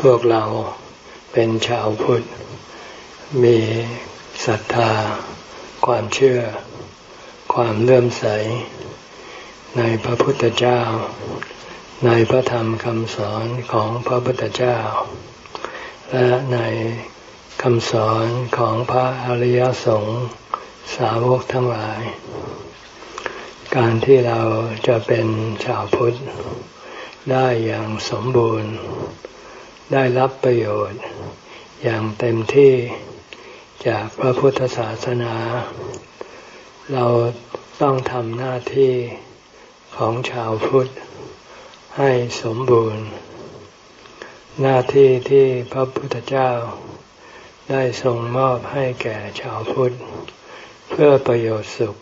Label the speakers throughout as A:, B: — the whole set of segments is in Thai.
A: พวกเราเป็นชาวพุทธ มีศรัทธา ความเชื่อ ความเลื่อมใส ในพระพุทธเจ้า ในพระธรรมคำสอนของพระพุทธเจ้า และในคำสอนของพระอริยสงฆ์สาวกทั้งหลาย การที่เราจะเป็นชาวพุทธได้อย่างสมบูรณ์ ได้รับประโยชน์ อย่างเต็มที่จากพระพุทธศาสนา เราต้องทำหน้าที่ของชาวพุทธให้สมบูรณ์ หน้าที่ที่พระพุทธเจ้า ได้ทรงมอบให้แก่ชาวพุทธ เพื่อประโยชน์สุข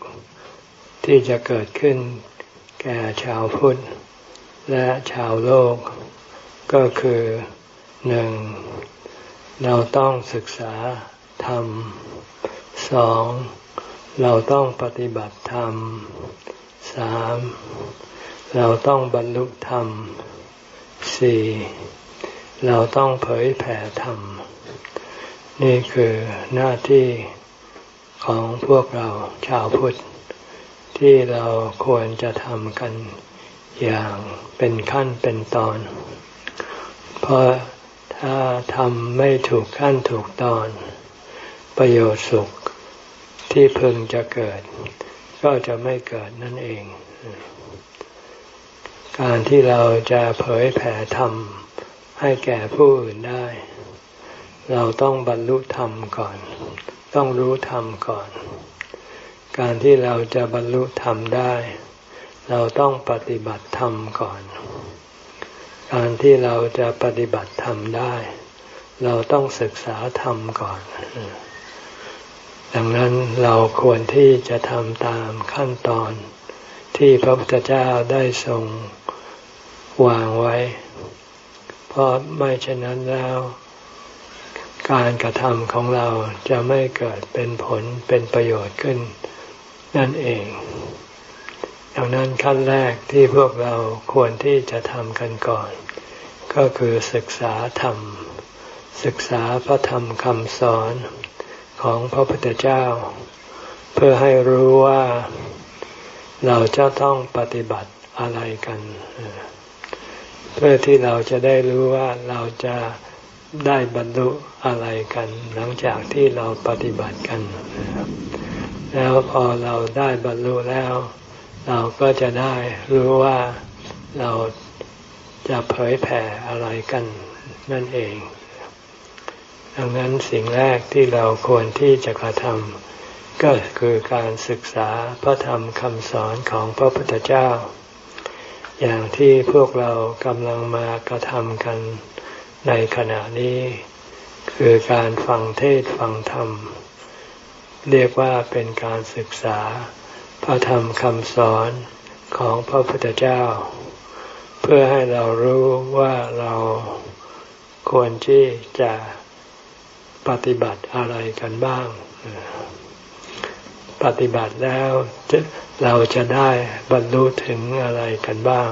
A: ที่จะเกิดขึ้นแก่ชาวพุทธ และชาวโลก ก็คือ หนึ่งเราต้องศึกษาธรรมสองเราต้องปฏิบัติธรรมสามเราต้องบรรลุธรรมสี่เราต้องเผยแผ่ธรรม นี่คือหน้าที่ของพวกเราชาวพุทธ ที่เราควรจะทำกันอย่างเป็นขั้นเป็นตอน เพราะ ถ้าทำไม่ถูกขั้นถูกตอน ประโยชน์สุขที่พึงจะเกิด ก็จะไม่เกิดนั่นเอง การที่เราจะเผยแผ่ธรรมให้แก่ผู้อื่นได้ เราต้องบรรลุธรรมก่อน ต้องรู้ธรรมก่อน การที่เราจะบรรลุธรรมได้ เราต้องปฏิบัติธรรมก่อน การที่เราจะปฏิบัติธรรมได้ เราต้องศึกษาธรรมก่อน ดังนั้นเราควรที่จะทำตามขั้นตอนที่พระพุทธเจ้าได้ทรงวางไว้ เพราะไม่เช่นนั้นแล้ว การกระทำของเราจะไม่เกิดเป็นผลเป็นประโยชน์ขึ้น นั่นเอง ดังนั้นขั้นแรกที่พวกเราควรที่จะทำกันก่อน ก็คือศึกษาธรรม ศึกษาพระธรรมคำสอนของพระพุทธเจ้า เพื่อให้รู้ว่าเราจะต้องปฏิบัติอะไรกัน เพื่อที่เราจะได้รู้ว่าเราจะได้บรรลุอะไรกัน หลังจากที่เราปฏิบัติกัน แล้วพอเราได้บรรลุแล้ว เราก็จะได้รู้ว่าเราจะเผยแผ่อะไรกันนั่นเอง ดังนั้นสิ่งแรกที่เราควรที่จะกระทำก็คือการศึกษาพระธรรมคำสอนของพระพุทธเจ้า อย่างที่พวกเรากำลังมากระทำกันในขณะนี้ คือการฟังเทศฟังธรรม เรียกว่าเป็นการศึกษา พระธรรมคำสอนของพระพุทธเจ้า เพื่อให้เรารู้ว่าเราควรที่จะปฏิบัติอะไรกันบ้าง ปฏิบัติแล้วเราจะได้บรรลุถึงอะไรกันบ้าง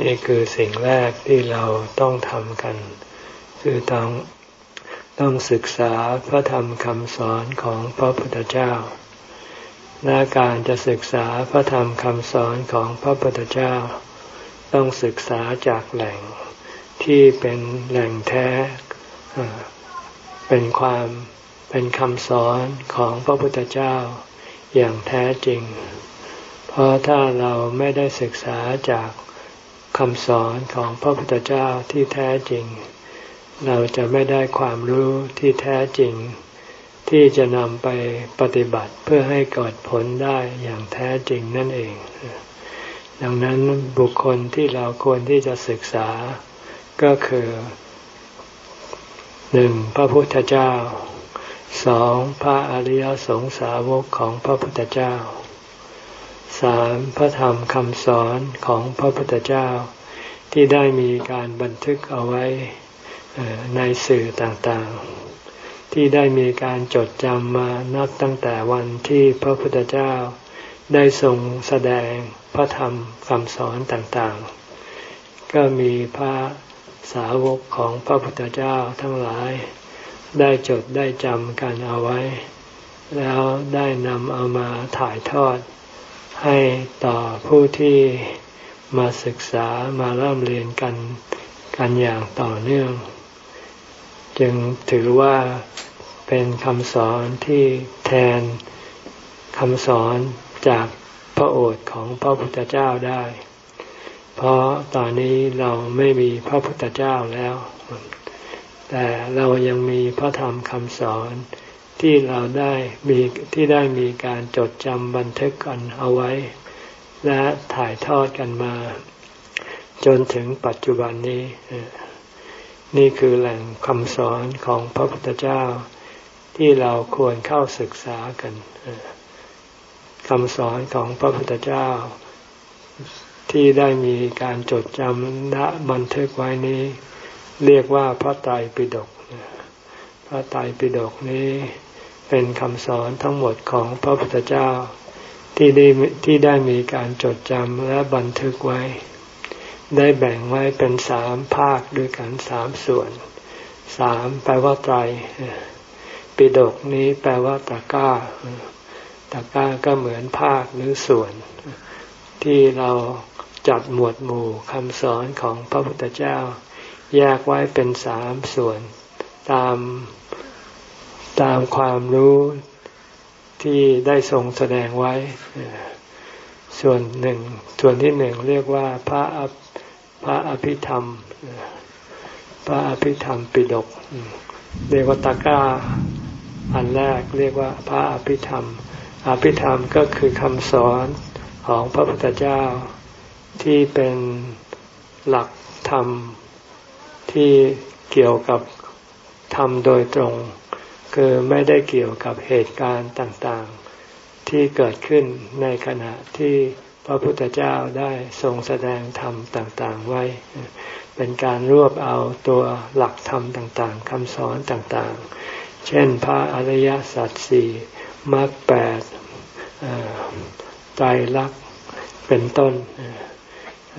A: นี่คือสิ่งแรกที่เราต้องทำกัน คือต้องต้องศึกษาพระธรรมคำสอนของพระพุทธเจ้า และการจะศึกษาพระธรรมคำสอนของพระพุทธเจ้า ต้องศึกษาจากแหล่งที่เป็นแหล่งแท้ เป็นความเป็นคำสอนของพระพุทธเจ้าอย่างแท้จริง เพราะถ้าเราไม่ได้ศึกษาจากคำสอนของพระพุทธเจ้าที่แท้จริง เราจะไม่ได้ความรู้ที่แท้จริง ที่จะนำไปปฏิบัติเพื่อให้เกิดผลได้อย่างแท้จริงนั่นเอง ดังนั้นบุคคลที่เราควรที่จะศึกษาก็คือหนึ่งพระพุทธเจ้าสองพระอริยสงสาวกของพระพุทธเจ้าสามพระธรรมคำสอนของพระพุทธเจ้า ที่ได้มีการบันทึกเอาไว้ในสื่อต่างๆ ที่ได้มีการจดจำมานับตั้งแต่วันที่พระพุทธเจ้า ได้ทรงแสดงพระธรรมคำสอนต่างๆ ก็มีพระสาวกของพระพุทธเจ้าทั้งหลาย ได้จดได้จำกันเอาไว้ แล้วได้นำเอามาถ่ายทอด ให้ต่อผู้ที่มาศึกษามาเริ่มเรียนกันกันอย่างต่อเนื่อง จึงถือว่า เป็นคำสอนที่แทนคำสอนจากพระโอษฐ์ของพระพุทธเจ้าได้ เพราะตอนนี้เราไม่มีพระพุทธเจ้าแล้ว แต่เรายังมีพระธรรมคำสอนที่เราได้มีที่ได้มีการจดจำบันทึกกันเอาไว้ และถ่ายทอดกันมา จนถึงปัจจุบันนี้ นี่คือแหล่งคำสอนของพระพุทธเจ้า ที่เราควรเข้าศึกษากันคำสอนของพระพุทธเจ้า ที่ได้มีการจดจำและบันทึกไว้นี้ เรียกว่าพระไตรปิฎกพระไตรปิฎกนี้เป็นคำสอนทั้งหมดของพระพุทธเจ้าที่ได้ที่ได้มีการจดจำและบันทึกไว้ ได้แบ่งไว้เป็นสามภาคด้วยกันสามส่วนสามแปลว่าไตร ปิฎกนี้แปลว่าตะก้าตะก้าก็เหมือนภาคหรือส่วน ที่เราจัดหมวดหมู่คำสอนของพระพุทธเจ้า แยกไว้เป็นสามส่วน ตามตามความรู้ที่ได้ทรงแสดงไว้ ส่วนหนึ่ง ส่วนที่หนึ่งเรียกว่าพระพระอภิธรรม พระอภิธรรมปิฎกเรียกว่าตะก้า อันแรกเรียกว่าพระอภิธรรม อภิธรรมก็คือคำสอนของพระพุทธเจ้าที่เป็นหลักธรรมที่เกี่ยวกับธรรมโดยตรง คือไม่ได้เกี่ยวกับเหตุการณ์ต่างๆ ที่เกิดขึ้นในขณะที่พระพุทธเจ้าได้ทรงแสดงธรรมต่างๆไว้ เป็นการรวบเอาตัวหลักธรรมต่างๆคำสอนต่างๆ เช่นพระอริยสัจสี่มรรคแปดใจรักเป็นต้น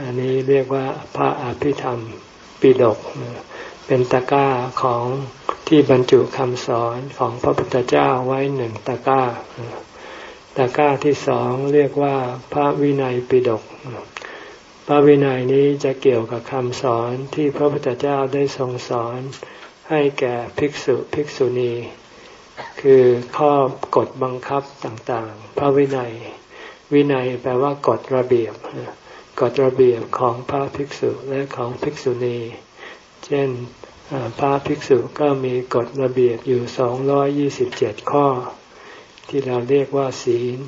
A: อันนี้เรียกว่าพระอภิธรรมปิฎกเป็นตะกร้าของที่บรรจุคำสอนของพระพุทธเจ้าไว้หนึ่งตะกร้า ตะกร้าที่สองเรียกว่าพระวินัยปิฎกพระวินัยนี้จะเกี่ยวกับคำสอนที่พระพุทธเจ้าได้ทรงสอน ให้แก่ภิกษุภิกษุณี คือข้อกฎบังคับต่างๆ พระวินัย วินัยแปลว่ากฎระเบียบกฎระเบียบของพระภิกษุและของภิกษุณี เช่นพระภิกษุก็มีกฎระเบียบอยู่สองร้อยยี่สิบเจ็ดข้อ ที่เราเรียกว่าศีล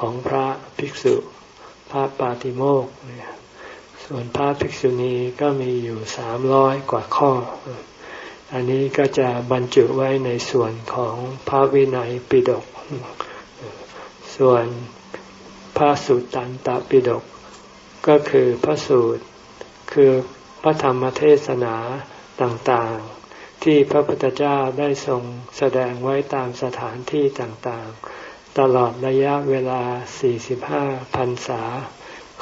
A: ของพระภิกษุ พระปาติโมกส่วนพระภิกษุณีก็มีอยู่สามร้อยกว่าข้อ อันนี้ก็จะบรรจุไว้ในส่วนของพระวินัยปิฎก ส่วนพระสุตรตันตปิฎกก็คือพระสูตร คือพระธรรมเทศนาต่างๆ ที่พระพุทธเจ้าได้ทรงแสดงไว้ตามสถานที่ต่างๆ ตลอดระยะเวลา 45 พรรษา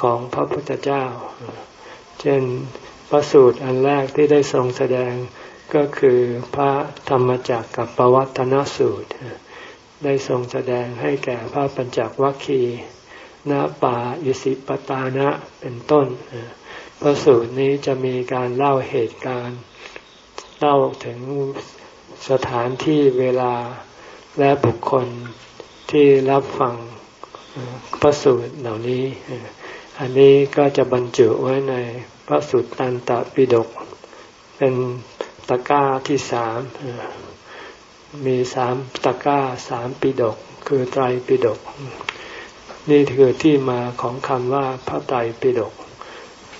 A: ของพระพุทธเจ้า เช่นพระสูตรอันแรกที่ได้ทรงแสดง ก็คือพระธรรมจักรกับปวัตนสูตร ได้ทรงแสดงให้แก่พระปัญจวัคคีณป่าอิสิปตานะเป็นต้นพระสูตรนี้จะมีการเล่าเหตุการณ์เล่าถึงสถานที่เวลาและบุคคลที่รับฟังพระสูตรเหล่านี้ อันนี้ก็จะบรรจุไว้ในพระสูตรตันตปิฎกเป็น ตะก้าที่สามมีสามตะก้าสามปิดก คือไตรปิดก นี่คือที่มาของคำว่าพระไตรปิฎก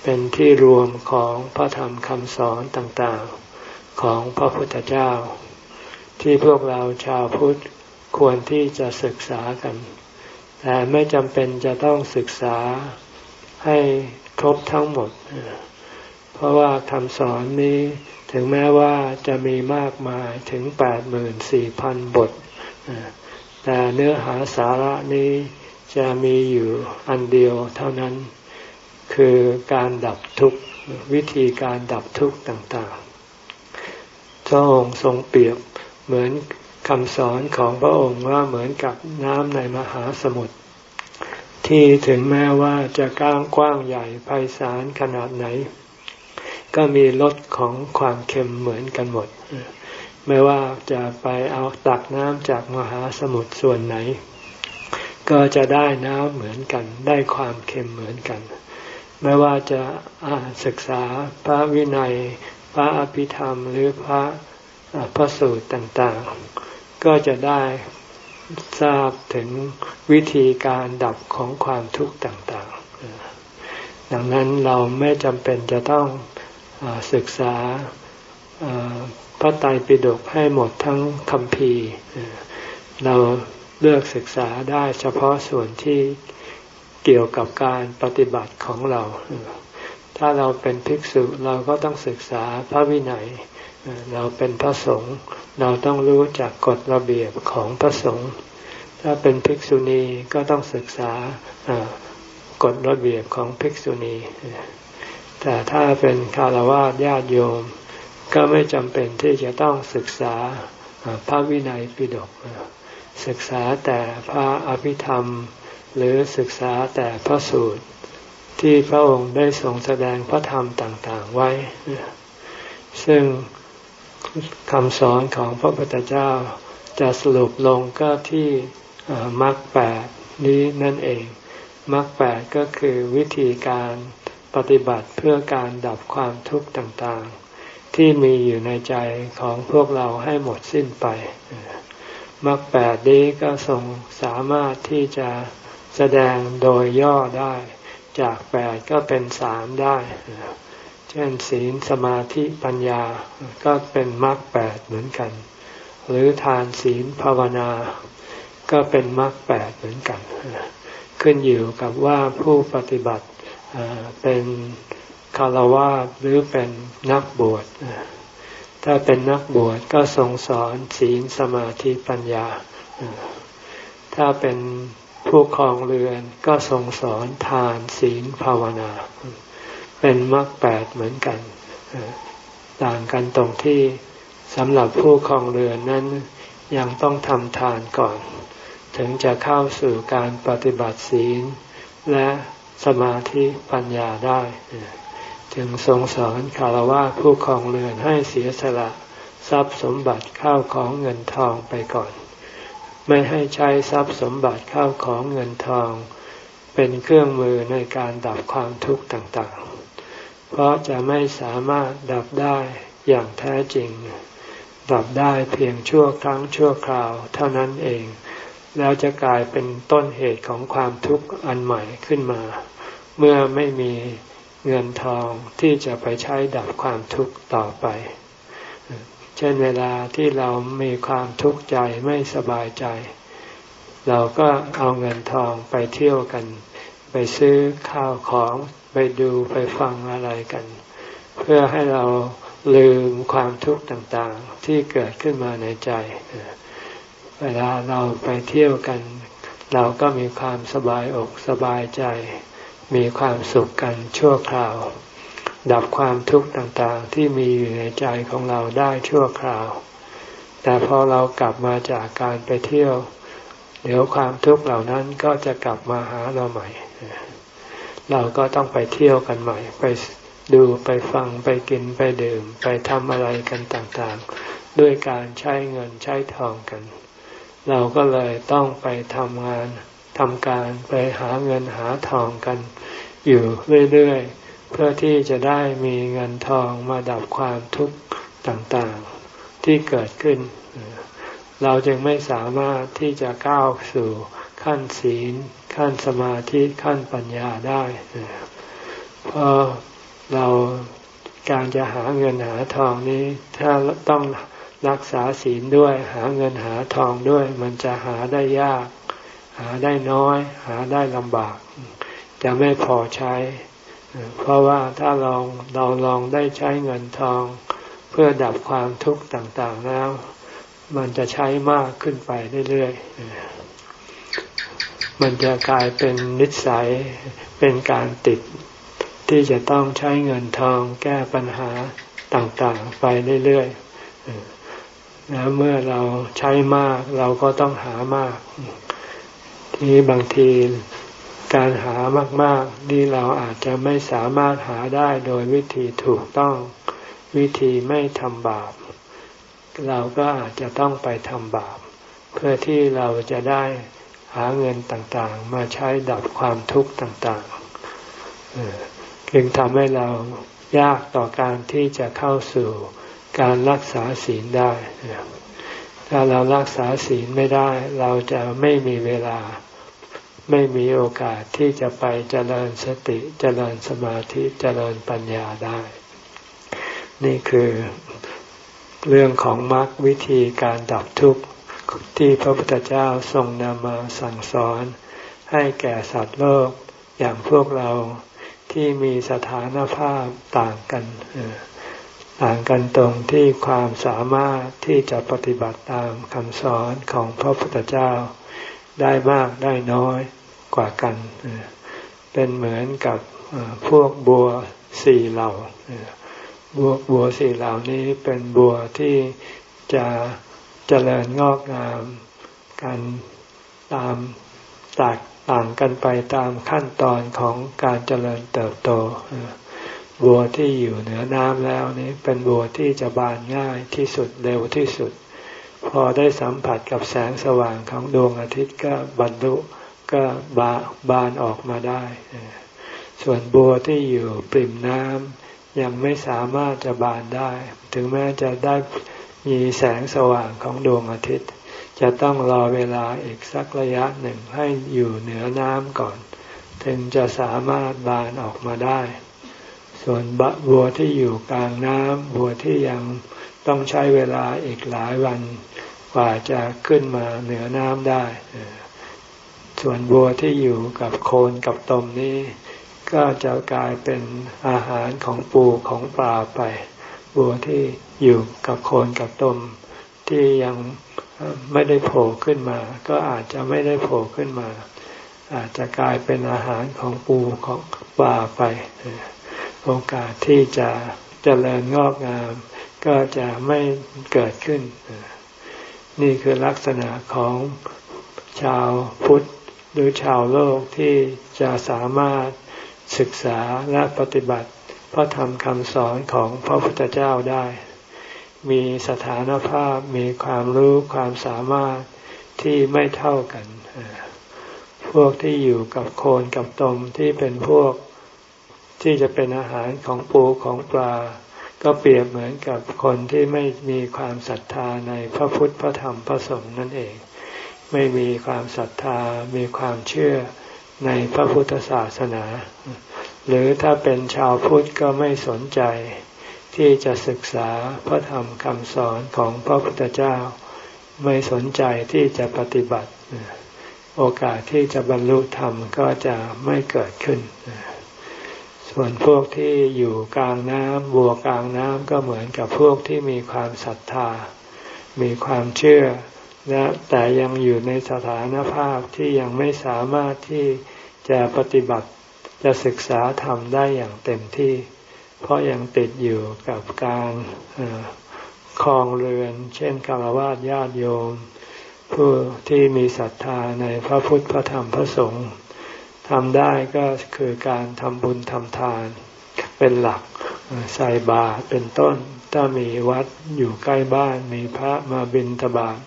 A: เป็นที่รวมของพระธรรมคำสอนต่างๆของพระพุทธเจ้า ที่พวกเราชาวพุทธควรที่จะศึกษากัน แต่ไม่จำเป็นจะต้องศึกษาให้ครบทั้งหมด เพราะว่าคำสอนนี้ ถึงแม้ว่าจะมีมากมายถึงแปดหมื่นสี่พันบท แต่เนื้อหาสาระนี้จะมีอยู่อันเดียวเท่านั้นคคือการดับทุกข์วิธีการดับทุกข์ต่างๆพระองค์ทรงเปรียบเหมือนคำสอนของพระองค์ว่าเหมือนกับน้ำในมหาสมุทรที่ถึงแม้ว่าจะก้างกว้างใหญ่ไพศาลขนาดไหน ก็มีรสของความเค็มเหมือนกันหมด ไม่ว่าจะไปเอาตักน้ำจากมหาสมุทรส่วนไหน ก็จะได้น้ำเหมือนกัน ได้ความเค็มเหมือนกัน ไม่ว่าจะศึกษาพระวินัย พระอภิธรรม หรือพระพระสูตรต่างๆ ก็จะได้ทราบถึงวิธีการดับของความทุกข์ต่างๆ ดังนั้นเราไม่จำเป็นจะต้อง ศึกษาพระไตรปิฎกให้หมดทั้งคำพีเราเลือกศึกษาได้เฉพาะส่วนที่เกี่ยวกับการปฏิบัติของเรา ถ้าเราเป็นภิกษุเราก็ต้องศึกษาพระวินัย เราเป็นพระสงฆ์เราต้องรู้จักกฎระเบียบของพระสงฆ์ ถ้าเป็นภิกษุณีก็ต้องศึกษากฎระเบียบของภิกษุณี แต่ถ้าเป็นคารวะญาติโยม ก็ไม่จำเป็นที่จะต้องศึกษาพระวินัยปิฎกศึกษาแต่พระอภิธรรม หรือศึกษาแต่พระสูตร ที่พระองค์ได้ทรงแสดงพระธรรมต่างๆไว้ ซึ่งคำสอนของพระพุทธเจ้าจะสรุปลงก็ที่มรรคแปดนี้นั่นเองมรรคแปดก็คือวิธีการ ปฏิบัติเพื่อการดับความทุกข์ต่างๆ ที่มีอยู่ในใจของพวกเราให้หมดสิ้นไปมรรคแปดนี้ก็ทรงสามารถที่จะแสดงโดยย่อได้ จากแปดก็เป็นสามได้ เช่นศีลสมาธิปัญญาก็เป็นมรรคแปดเหมือนกัน หรือทานศีลภาวนา ก็เป็นมรรคแปดเหมือนกัน ขึ้นอยู่กับว่าผู้ปฏิบัติ เป็นคารวะหรือเป็นนักบวชถ้าเป็นนักบวชก็ทรงสอนศีลสมาธิปัญญา ถ้าเป็นผู้ครองเรือนก็ทรงสอนทานศีลภาวนา เป็นมรรคแปดเหมือนกัน ต่างกันตรงที่สำหรับผู้คลองเรือนนั้นยังต้องทำทานก่อน ถึงจะเข้าสู่การปฏิบัติศีลและ สมาธิปัญญาได้ จึงทรงสอนคารวะผู้คลองเรือนให้เสียสละทรัพย์สมบัติเข้าของเงินทองไปก่อน ไม่ให้ใช้ทรัพย์สมบัติเข้าของเงินทอง เป็นเครื่องมือในการดับความทุกข์ต่างๆ เพราะจะไม่สามารถดับได้อย่างแท้จริง ดับได้เพียงชั่วครั้งชั่วคราวเท่านั้นเอง แล้วจะกลายเป็นต้นเหตุของความทุกข์อันใหม่ขึ้นมา เมื่อไม่มีเงินทองที่จะไปใช้ดับความทุกข์ต่อไป เช่นเวลาที่เรามีความทุกข์ใจไม่สบายใจ เราก็เอาเงินทองไปเที่ยวกัน ไปซื้อข้าวของไปดูไปฟังอะไรกัน เพื่อให้เราลืมความทุกข์ต่างๆที่เกิดขึ้นมาในใจเวลาเราไปเที่ยวกัน เราก็มีความสบายอกสบายใจ มีความสุขกันชั่วคราว ดับความทุกข์ต่างๆที่มีอยู่ในใจของเราได้ชั่วคราว แต่พอเรากลับมาจากการไปเที่ยว เดี๋ยวความทุกข์เหล่านั้นก็จะกลับมาหาเราใหม่ เราก็ต้องไปเที่ยวกันใหม่ ไปดูไปฟังไปกินไปดื่ม ไปทำอะไรกันต่างๆ ด้วยการใช้เงินใช้ทองกัน เราก็เลยต้องไปทำงานทำการไปหาเงินหาทองกัน อยู่เรื่อยๆ เพื่อที่จะได้มีเงินทองมาดับความทุกข์ต่างๆที่เกิดขึ้น เราจึงไม่สามารถที่จะก้าวสู่ขั้นศีล ขั้นสมาธิขั้นปัญญาได้เพราะเราการจะหาเงินหาทองนี้ ถ้าต้อง รักษาศีลด้วย หาเงินหาทองด้วย มันจะหาได้ยาก หาได้น้อย หาได้ลำบาก จะไม่พอใช้ เพราะว่าถ้าลองเราลองได้ใช้เงินทอง เพื่อดับความทุกข์ต่างๆแล้ว มันจะใช้มากขึ้นไปเรื่อยๆ มันจะกลายเป็นนิสัยเป็นการติดที่จะต้องใช้เงินทองแก้ปัญหาต่างๆ ไปเรื่อยๆ เมื่อเราใช้มากเราก็ต้องหามาก ที่บางทีการหามาก ๆ นี่เราอาจจะไม่สามารถหาได้โดยวิธีถูกต้องวิธีไม่ทำบาป เราก็อาจจะต้องไปทำบาป เพื่อที่เราจะได้หาเงินต่างๆ มาใช้ดับความทุกข์ต่างๆจึงทำให้เรายากต่อการที่จะเข้าสู่ การรักษาศีลได้ ถ้าเรารักษาศีลไม่ได้ เราจะไม่มีเวลา ไม่มีโอกาสที่จะไปเจริญสติ เจริญสมาธิ เจริญปัญญาได้ นี่คือเรื่องของมรรควิธีการดับทุกข์ที่พระพุทธเจ้าทรงนำมาสั่งสอน ให้แก่สัตว์โลกอย่างพวกเราที่มีสถานภาพต่างกัน ต่างกันตรงที่ความสามารถที่จะปฏิบัติตามคำสอนของพระพุทธเจ้า ได้มากได้น้อยกว่ากัน เป็นเหมือนกับพวกบัวสี่เหล่าบัวบัวสี่เหล่านี้เป็นบัวที่จะเจริญงอกงามกันตามแตกต่างกันไปตามขั้นตอนของการเจริญเติบโต บัวที่อยู่เหนือน้ำแล้วนี้เป็นบัวที่จะบานง่ายที่สุดเร็วที่สุด พอได้สัมผัสกับแสงสว่างของดวงอาทิตย์ก็บรรลุก็บาบานออกมาได้ ส่วนบัวที่อยู่ปริ่มน้ำยังไม่สามารถจะบานได้ ถึงแม้จะได้มีแสงสว่างของดวงอาทิตย์ จะต้องรอเวลาอีกสักระยะหนึ่งให้อยู่เหนือน้ำก่อน ถึงจะสามารถบานออกมาได้ ส่วนบัวที่อยู่กลางน้ำบัวที่ยังต้องใช้เวลาอีกหลายวันกว่าจะขึ้นมาเหนือน้ำได้ ส่วนบัวที่อยู่กับโคนกับตมนี้ ก็จะกลายเป็นอาหารของปูของปลาไปบัวที่อยู่กับโคนกับตมที่ยังไม่ได้โผล่ขึ้นมา ก็อาจจะไม่ได้โผล่ขึ้นมา อาจจะกลายเป็นอาหารของปูของปลาไป โอกาสที่จะจะเจริญงอกงาม ก็จะไม่เกิดขึ้น นี่คือลักษณะของชาวพุทธหรือชาวโลกที่จะสามารถศึกษาและปฏิบัติพระธรรมคำสอนของพระพุทธเจ้าได้ มีสถานภาพมีความรู้ความสามารถที่ไม่เท่ากัน พวกที่อยู่กับโคนกับตมที่เป็นพวก ที่จะเป็นอาหารของปูของปลา ก็เปรียบเหมือนกับคนที่ไม่มีความศรัทธาในพระพุทธพระธรรมพระสงฆ์นั่นเอง ไม่มีความศรัทธา มีความเชื่อในพระพุทธศาสนา หรือถ้าเป็นชาวพุทธก็ไม่สนใจ ที่จะศึกษาพระธรรมคำสอนของพระพุทธเจ้า ไม่สนใจที่จะปฏิบัติ โอกาสที่จะบรรลุธรรมก็จะไม่เกิดขึ้น ส่วนพวกที่อยู่กลางน้ำบัวกลางน้ำก็เหมือนกับพวกที่มีความศรัทธา มีความเชื่อและแต่ยังอยู่ในสถานภาพที่ยังไม่สามารถที่จะปฏิบัติจะศึกษาธรรมได้อย่างเต็มที่ เพราะยังติดอยู่กับการคลองเรือน เช่นคารวะญาติโยม ผู้ที่มีศรัทธาในพระพุทธพระธรรมพระสงฆ์ ทำได้ก็คือการทำบุญทำทานเป็นหลักใส่บาตรเป็นต้น ถ้ามีวัดอยู่ใกล้บ้านมีพระมาบิณฑบาต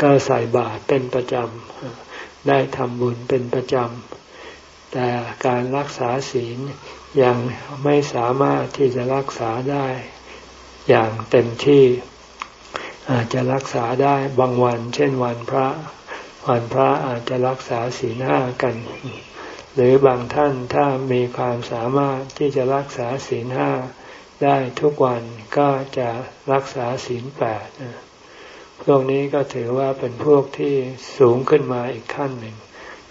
A: ก็ใส่บาตรเป็นประจำได้ทำบุญเป็นประจำแต่การรักษาศีลยังไม่สามารถที่จะรักษาได้อย่างเต็มที่อาจจะรักษาได้บางวัน เช่นวันพระ วันพระอาจจะรักษาศีลห้ากัน หรือบางท่านถ้ามีความสามารถที่จะรักษาศีลห้าได้ทุกวันก็จะรักษาศีลแปดพวกนี้ก็ถือว่าเป็นพวกที่สูงขึ้นมาอีกขั้นหนึ่ง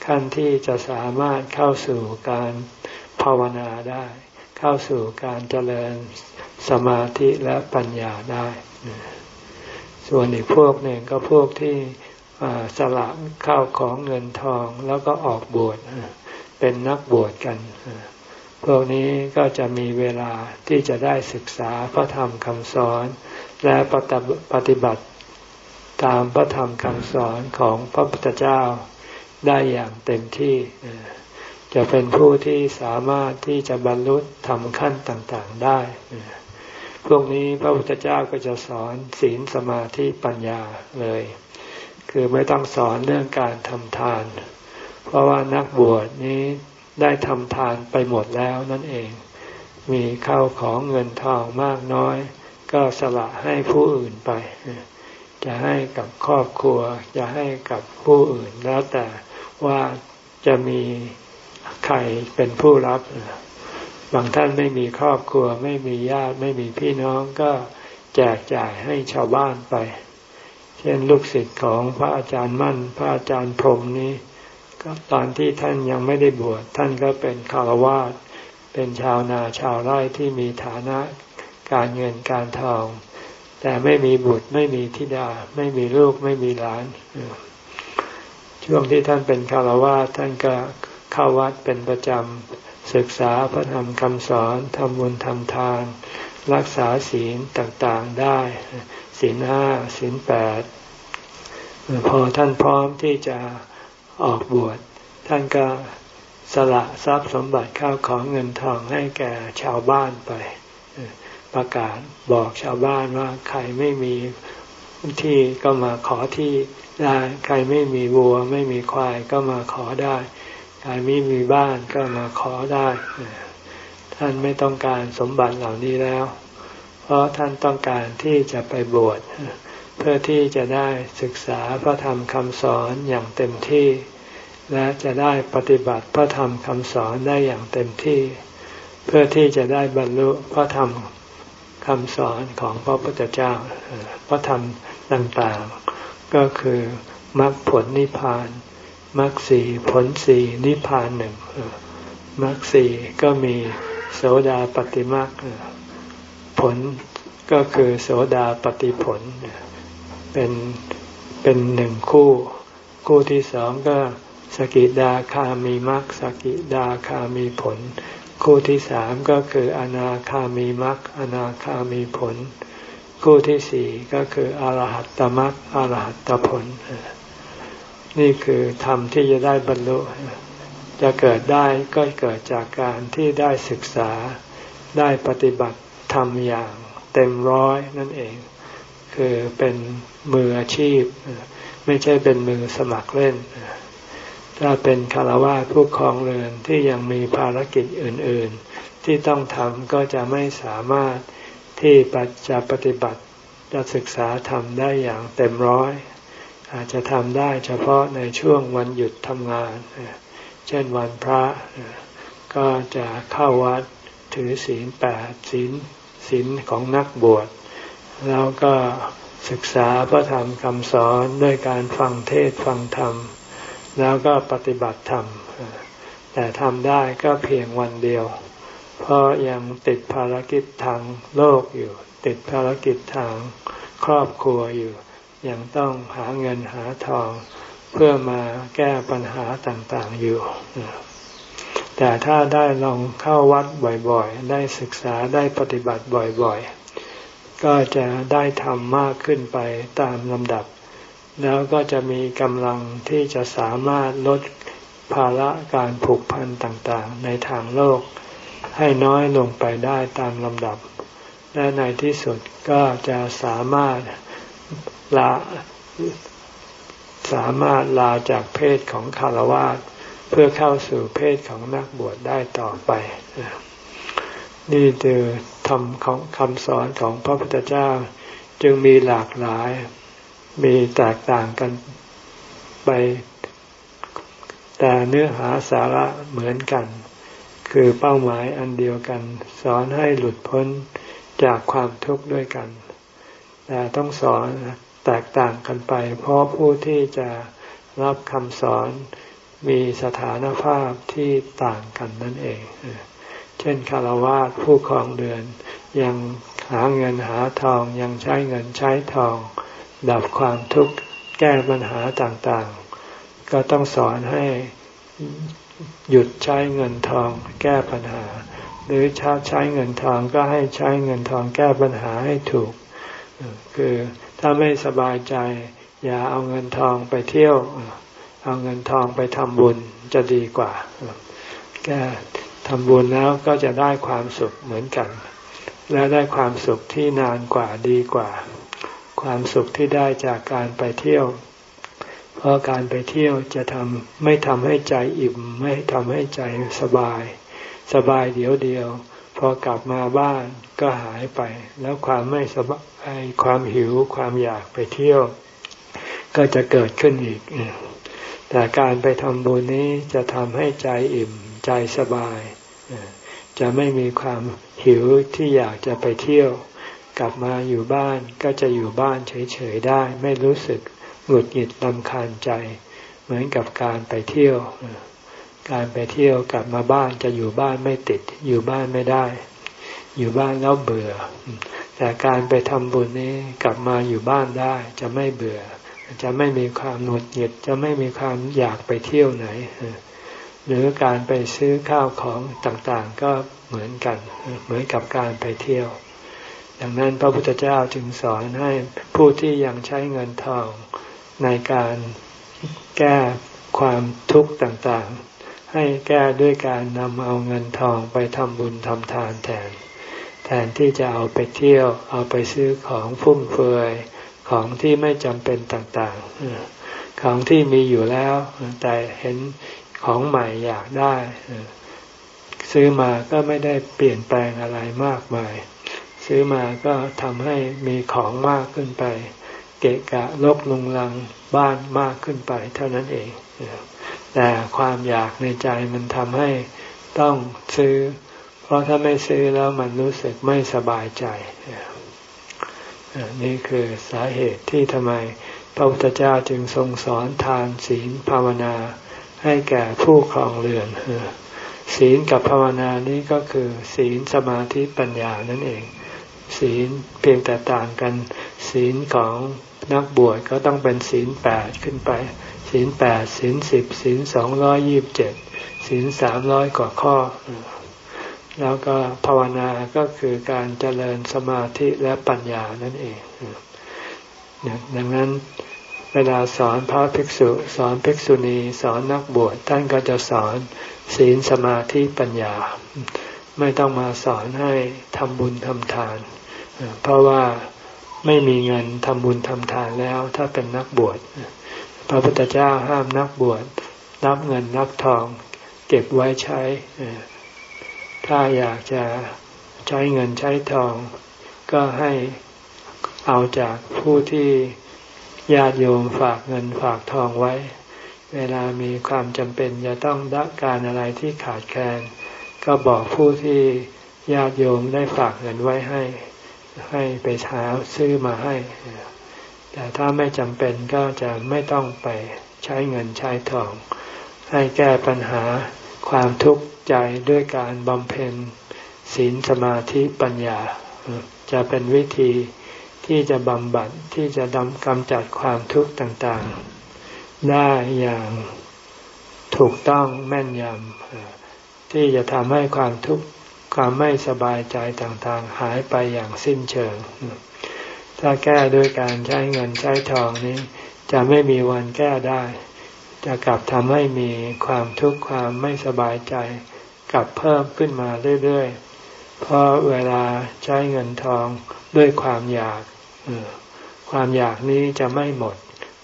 A: ขั้นที่จะสามารถเข้าสู่การภาวนาได้ เข้าสู่การเจริญสมาธิและปัญญาได้ ส่วนอีกพวกหนึ่งก็พวกที่ สละข้าวของเงินทองแล้วก็ออกบวชเป็นนักบวชกัน พวกนี้ก็จะมีเวลาที่จะได้ศึกษาพระธรรมคำสอนและปฏิบัติตามพระธรรมคำสอนของพระพุทธเจ้าได้อย่างเต็มที่ จะเป็นผู้ที่สามารถที่จะบรรลุทำขั้นต่างๆได้ พวกนี้พระพุทธเจ้าก็จะสอนศีลสมาธิปัญญาเลย คือไม่ต้องสอนเรื่องการทำทาน เพราะว่านักบวชนี้ได้ทำทานไปหมดแล้วนั่นเอง มีเข้าของเงินทองมากน้อย ก็สละให้ผู้อื่นไป จะให้กับครอบครัว จะให้กับผู้อื่นแล้วแต่ว่าจะมีใครเป็นผู้รับบางท่านไม่มีครอบครัว ไม่มีญาติไม่มีพี่น้องก็แจกจ่ายให้ชาวบ้านไป เช่นลูกศิษย์ของพระอาจารย์มั่น พระอาจารย์พรมนี้ ก็ตอนที่ท่านยังไม่ได้บวชท่านก็เป็นคารวาสเป็นชาวนาชาวไร่ที่มีฐานะการเงินการทอง แต่ไม่มีบุตรไม่มีธิดา ไม่มีลูกไม่มีหลาน ช่วงที่ท่านเป็นคารวาสท่านก็เข้าวัดเป็นประจำศึกษาพระธรรมคำสอนทำบุญทำทาน รักษาศีลต่างๆได้ ศีลห้าศีลแปดพอท่านพร้อมที่จะออกบวช ท่านก็สละทรัพย์สมบัติข้าวของเงินทองให้แก่ชาวบ้านไป ประกาศบอกชาวบ้านว่าใครไม่มีที่ก็มาขอที่ได้ใครไม่มีวัว ไม่มีควายก็มาขอได้ ใครไม่มีบ้านก็มาขอได้ ท่านไม่ต้องการสมบัติเหล่านี้แล้ว เพราะท่านต้องการที่จะไปบวชเพื่อที่จะได้ศึกษาพระธรรมคำสอนอย่างเต็มที่ และจะได้ปฏิบัติพระธรรมคำสอนได้อย่างเต็มที่ เพื่อที่จะได้บรรลุพระธรรมคำสอนของพระพุทธเจ้าพระธรรมต่างๆ ก็คือมรรคผลนิพพานมรรคสีผลสีนิพพานหนึ่งมรรคสีก็มีโสดาปฏิมรรค ผลก็คือโสดาปฏิผล เป็นเป็นหนึ่งคู่ คู่ที่สองก็สกิดาคามีมรรคสกิดาคามีผล คู่ที่สามก็คืออนาคามีมรรคอนาคามีผล คู่ที่สี่ก็คืออรหัตตมรรคอรหัตตผล นี่คือธรรมที่จะได้บรรลุจะเกิดได้ก็เกิดจากการที่ได้ศึกษาได้ปฏิบัติ ธรรมอย่างเต็มร้อยนั่นเอง คือเป็นมืออาชีพ ไม่ใช่เป็นมือสมัครเล่น ถ้าเป็นคารวะผู้ครองเรือนที่ยังมีภารกิจอื่น ๆ ที่ต้องทำก็จะไม่สามารถที่จะปฏิบัติจะศึกษาทำได้อย่างเต็มร้อย อาจจะทำได้เฉพาะในช่วงวันหยุดทำงาน เช่นวันพระก็จะเข้าวัดถือศีลแปดศีล ศีลของนักบวช แล้วก็ศึกษาพระธรรมคำสอนด้วยการฟังเทศฟังธรรม แล้วก็ปฏิบัติธรรม แต่ทำได้ก็เพียงวันเดียว เพราะยังติดภารกิจทางโลกอยู่ ติดภารกิจทางครอบครัวอยู่ ยังต้องหาเงินหาทองเพื่อมาแก้ปัญหาต่างๆอยู่ แต่ถ้าได้ลองเข้าวัดบ่อยๆ ได้ศึกษาได้ปฏิบัติบ่อยๆ ก็จะได้ทำมากขึ้นไปตามลำดับ แล้วก็จะมีกำลังที่จะสามารถลดภาระการผูกพันต่างๆ ในทางโลก ให้น้อยลงไปได้ตามลำดับ และในที่สุดก็จะสามารถละสามารถลาจากเพศของคารวะ เพื่อเข้าสู่เพศของนักบวชได้ต่อไป นี่คือธรรมของคำสอนของพระพุทธเจ้าจึงมีหลากหลาย มีแตกต่างกันไปแต่เนื้อหาสาระเหมือนกัน คือเป้าหมายอันเดียวกัน สอนให้หลุดพ้นจากความทุกข์ด้วยกัน แต่ต้องสอนแตกต่างกันไป เพราะผู้ที่จะรับคำสอน มีสถานภาพที่ต่างกันนั่นเอง เช่นคารวะผู้ครองเดือน ยังหาเงินหาทองยังใช้เงินใช้ทอง ดับความทุกข์แก้ปัญหาต่างๆ ก็ต้องสอนให้หยุดใช้เงินทองแก้ปัญหา หรือชาใช้เงินทองก็ให้ใช้เงินทองแก้ปัญหาให้ถูก คือถ้าไม่สบายใจ อย่าเอาเงินทองไปเที่ยว เอาเงินทองไปทำบุญจะดีกว่าแก้ทำบุญแล้วก็จะได้ความสุขเหมือนกัน และได้ความสุขที่นานกว่าดีกว่า ความสุขที่ได้จากการไปเที่ยว เพราะการไปเที่ยวจะทำไม่ทำให้ใจอิ่ม ไม่ทำให้ใจสบาย สบายเดียวเดียวพอกลับมาบ้านก็หายไป แล้วความไม่สบายความหิวความอยากไปเที่ยว ก็จะเกิดขึ้นอีก แต่การไปทำบุญนี้จะทำให้ใจอิ่มใจสบาย จะไม่มีความหิวที่อยากจะไปเที่ยว กลับมาอยู่บ้านก็จะอยู่บ้านเฉยๆได้ ไม่รู้สึกหงุดหงิดลำคาญใจ เหมือนกับการไปเที่ยว การไปเที่ยวกลับมาบ้านจะอยู่บ้านไม่ติด อยู่บ้านไม่ได้ อยู่บ้านแล้วเบื่อ แต่การไปทำบุญนี้กลับมาอยู่บ้านได้จะไม่เบื่อ จะไม่มีความหงุดหงิดจะไม่มีความอยากไปเที่ยวไหน หรือการไปซื้อข้าวของต่างๆก็เหมือนกัน เหมือนกับการไปเที่ยว ดังนั้นพระพุทธเจ้าจึงสอนให้ผู้ที่ยังใช้เงินทองในการแก้ความทุกข์ต่างๆ ให้แก้ด้วยการนำเอาเงินทองไปทำบุญทำทานแทน แทนที่จะเอาไปเที่ยว เอาไปซื้อของฟุ่มเฟือย ของที่ไม่จำเป็นต่างๆ ของที่มีอยู่แล้ว แต่เห็นของใหม่อยากได้ ซื้อมาก็ไม่ได้เปลี่ยนแปลงอะไรมากมาย ซื้อมาก็ทำให้มีของมากขึ้นไป เกะกะลกลุงลังบ้านมากขึ้นไป เท่านั้นเอง แต่ความอยากในใจมันทำให้ต้องซื้อ เพราะถ้าไม่ซื้อแล้วมันรู้สึกไม่สบายใจ นี่คือสาเหตุที่ทำไมพระพุทธเจ้าจึงทรงสอนทานศีลภาวนา ให้แก่ผู้ครองเรือนศีลกับภาวนานี้ก็คือศีลสมาธิปัญญานั่นเอง ศีลเพียงแต่ต่างกัน ศีลของนักบวชก็ต้องเป็นศีลแปดขึ้นไป ศีลแปดศีลสิบศีลสองร้อยยิบเจ็ดศีลสามร้อยกว่าข้อ แล้วก็ภาวนาก็คือการเจริญสมาธิและปัญญานั่นเอง ดังนั้นเวลาสอนพระภิกษุ สอนภิกษุณี สอนนักบวชท่านก็จะสอนศีลสมาธิปัญญา ไม่ต้องมาสอนให้ทำบุญทำทาน เพราะว่าไม่มีเงินทำบุญทำทานแล้วถ้าเป็นนักบวชพระพุทธเจ้าห้ามนักบวชรับเงินรับทอง เก็บไว้ใช้ ถ้าอยากจะใช้เงินใช้ทอง ก็ให้เอาจากผู้ที่ญาติโยมฝากเงินฝากทองไว้ เวลามีความจำเป็นจะต้องดักการอะไรที่ขาดแคลนก็บอกผู้ที่ญาติโยมได้ฝากเงินไว้ให้ ให้ไปหาซื้อมาให้ แต่ถ้าไม่จำเป็นก็จะไม่ต้องไปใช้เงินใช้ทอง ให้แก้ปัญหาความทุกข์ ใจด้วยการบำเพ็ญศีลสมาธิปัญญา จะเป็นวิธีที่จะบำบัดที่จะดำกำจัดความทุกข์ต่างๆ ได้อย่างถูกต้องแม่นยำที่จะทำให้ความทุกข์ความไม่สบายใจต่างๆ หายไปอย่างสิ้นเชิง ถ้าแก้ด้วยการใช้เงินใช้ทองนี้ จะไม่มีวันแก้ได้ จะกลับทำให้มีความทุกข์ความไม่สบายใจ กลับเพิ่มขึ้นมาเรื่อยๆ เพราะเวลาใช้เงินทองด้วยความอยากความอยากนี้จะไม่หมด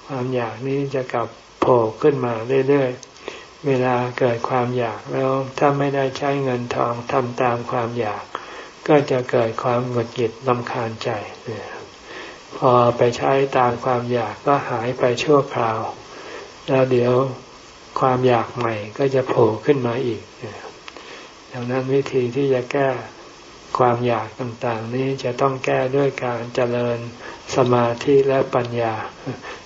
A: ความอยากนี้จะกลับโผล่ขึ้นมาเรื่อยๆ เวลาเกิดความอยากแล้วถ้าไม่ได้ใช้เงินทองทำตามความอยาก ก็จะเกิดความหงุดหงิดลำคาญใจ พอไปใช้ตามความอยากก็หายไปชั่วคราว แล้วเดี๋ยวความอยากใหม่ก็จะโผล่ขึ้นมาอีก ดังนั้นวิธีที่จะแก้ความอยากต่างๆ นี้จะต้องแก้ด้วยการเจริญสมาธิและปัญญา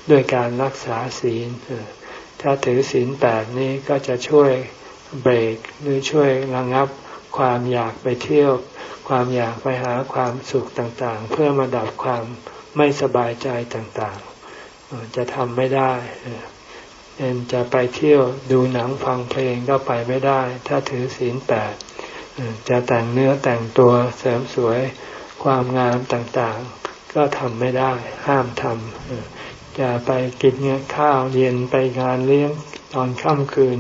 A: ด้วยการรักษาศีล ถ้าถือศีลแปดนี้ก็จะช่วยเบรกหรือช่วยระงับความอยากไปเที่ยว ความอยากไปหาความสุขต่างๆ เพื่อมาดับความไม่สบายใจต่างๆ จะทำไม่ได้ จะไปเที่ยวดูหนังฟังเพลงก็ไปไม่ได้ ถ้าถือศีลแปดจะแต่งเนื้อแต่งตัวเสริมสวยความงามต่างๆ ก็ทำไม่ได้ ห้ามทำจะไปกินเงี้ยข้าวเย็นไปงานเลี้ยงตอนค่ำคืน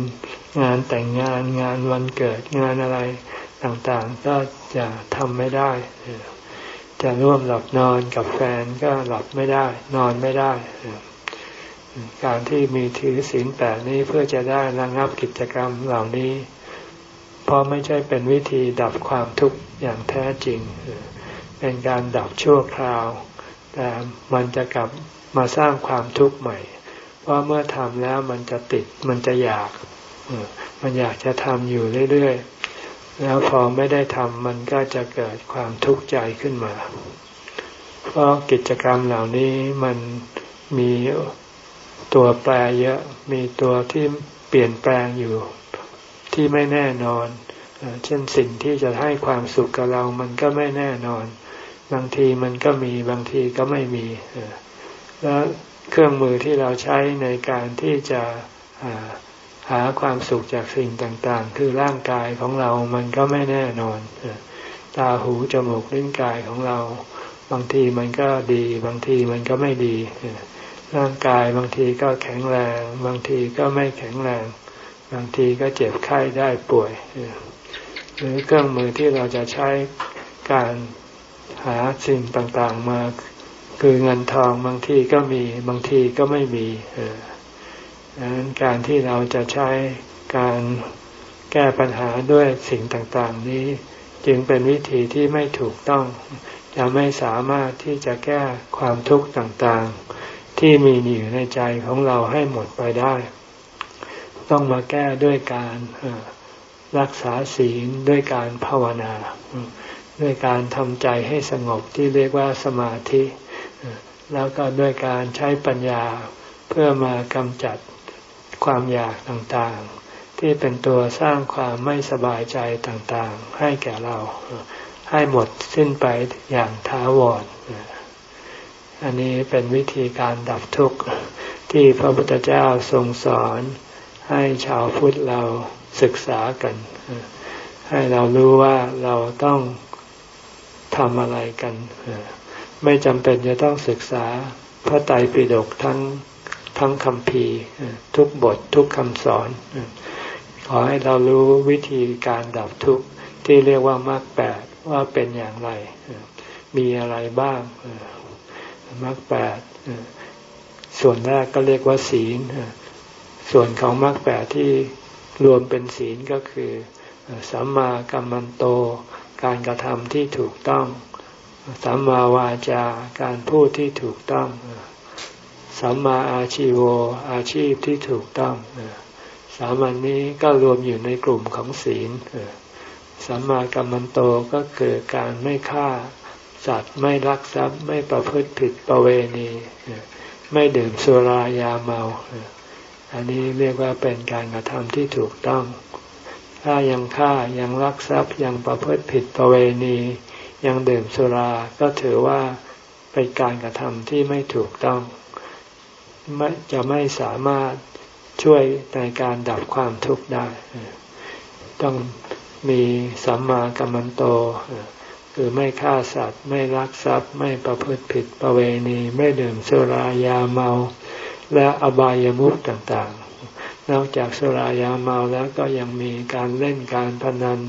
A: งานแต่งงานงานวันเกิดงานอะไรต่างๆ ก็จะทำไม่ได้ จะร่วมหลับนอนกับแฟนก็หลับไม่ได้ นอนไม่ได้ การที่มีถือศีลแปดนี้เพื่อจะได้ระงับกิจกรรมเหล่านี้ เพราะไม่ใช่เป็นวิธีดับความทุกข์อย่างแท้จริง เป็นการดับชั่วคราว แต่มันจะกลับมาสร้างความทุกข์ใหม่ เพราะเมื่อทำแล้วมันจะติดมันจะอยาก มันอยากจะทำอยู่เรื่อยๆ แล้วพอไม่ได้ทำมันก็จะเกิดความทุกข์ใจขึ้นมา เพราะกิจกรรมเหล่านี้มันมี ตัวแปรเยอะ มีตัวที่เปลี่ยนแปลงอยู่ที่ไม่แน่นอน เช่นสิ่งที่จะให้ความสุขกับเรามันก็ไม่แน่นอน บางทีมันก็มีบางทีก็ไม่มี แล้วเครื่องมือที่เราใช้ในการที่จะหาความสุขจากสิ่งต่างๆ คือร่างกายของเรามันก็ไม่แน่นอน ตาหูจมูกลิ้นกายของเรา บางทีมันก็ดี บางทีมันก็ไม่ดี ร่างกายบางทีก็แข็งแรง บางทีก็ไม่แข็งแรง บางทีก็เจ็บไข้ได้ป่วย หรือเครื่องมือที่เราจะใช้การหาสิ่งต่างๆมา คือเงินทองบางทีก็มีบางทีก็ไม่มีดังนั้นการที่เราจะใช้การแก้ปัญหาด้วยสิ่งต่างๆ นี้จึงเป็นวิธีที่ไม่ถูกต้องจะไม่สามารถที่จะแก้ความทุกข์ต่างๆ ที่มีอยู่ในใจของเราให้หมดไปได้ ต้องมาแก้ด้วยการรักษาศีลด้วยการภาวนา ด้วยการทำใจให้สงบที่เรียกว่าสมาธิ แล้วก็ด้วยการใช้ปัญญาเพื่อมากำจัดความอยากต่างๆ ที่เป็นตัวสร้างความไม่สบายใจต่างๆ ให้แก่เรา ให้หมดสิ้นไปอย่างท้าวร อันนี้เป็นวิธีการดับทุกข์ที่พระพุทธเจ้าทรงสอนให้ชาวพุทธเราศึกษากัน ให้เรารู้ว่าเราต้องทำอะไรกัน ไม่จำเป็นจะต้องศึกษาพระไตรปิฎกทั้งทั้งคำพีทุกบททุกคำสอน ขอให้เรารู้วิธีการดับทุกข์ที่เรียกว่ามรรคแปดว่าเป็นอย่างไร มีอะไรบ้าง มรรคแปดส่วนแรกก็เรียกว่าศีล ส่วนของมรรคแปดที่รวมเป็นศีลก็คือสัมมากัมมันโต การกระทำที่ถูกต้อง สัมมาวาจาการพูดที่ถูกต้อง สัมมาอาชีโวอาชีพที่ถูกต้อง สามัญนี้ก็รวมอยู่ในกลุ่มของศีลสัมมากัมมันโตก็คือการไม่ฆ่า สัตว์ ไม่รักทรัพย์ ไม่ประพฤติผิดประเวณี ไม่ดื่มสุรายาเมา อันนี้เรียกว่าเป็นการกระทำที่ถูกต้อง ถ้ายังฆ่ายังรักทรัพย์ยังประพฤติผิดประเวณี ยังดื่มสุรา ก็ถือว่าเป็นการกระทำที่ไม่ถูกต้องไม่จะไม่สามารถช่วยในการดับความทุกข์ได้ ต้องมีสัมมากัมมันโต คือไม่ฆ่าสัตว์ ไม่รักทรัพย์ ไม่ประพฤติผิดประเวณี ไม่ดื่มสุรายาเมา และอบายามุขต่างๆ นอกจากสุรายาเมาแล้วก็ยังมีการเล่นการพนัน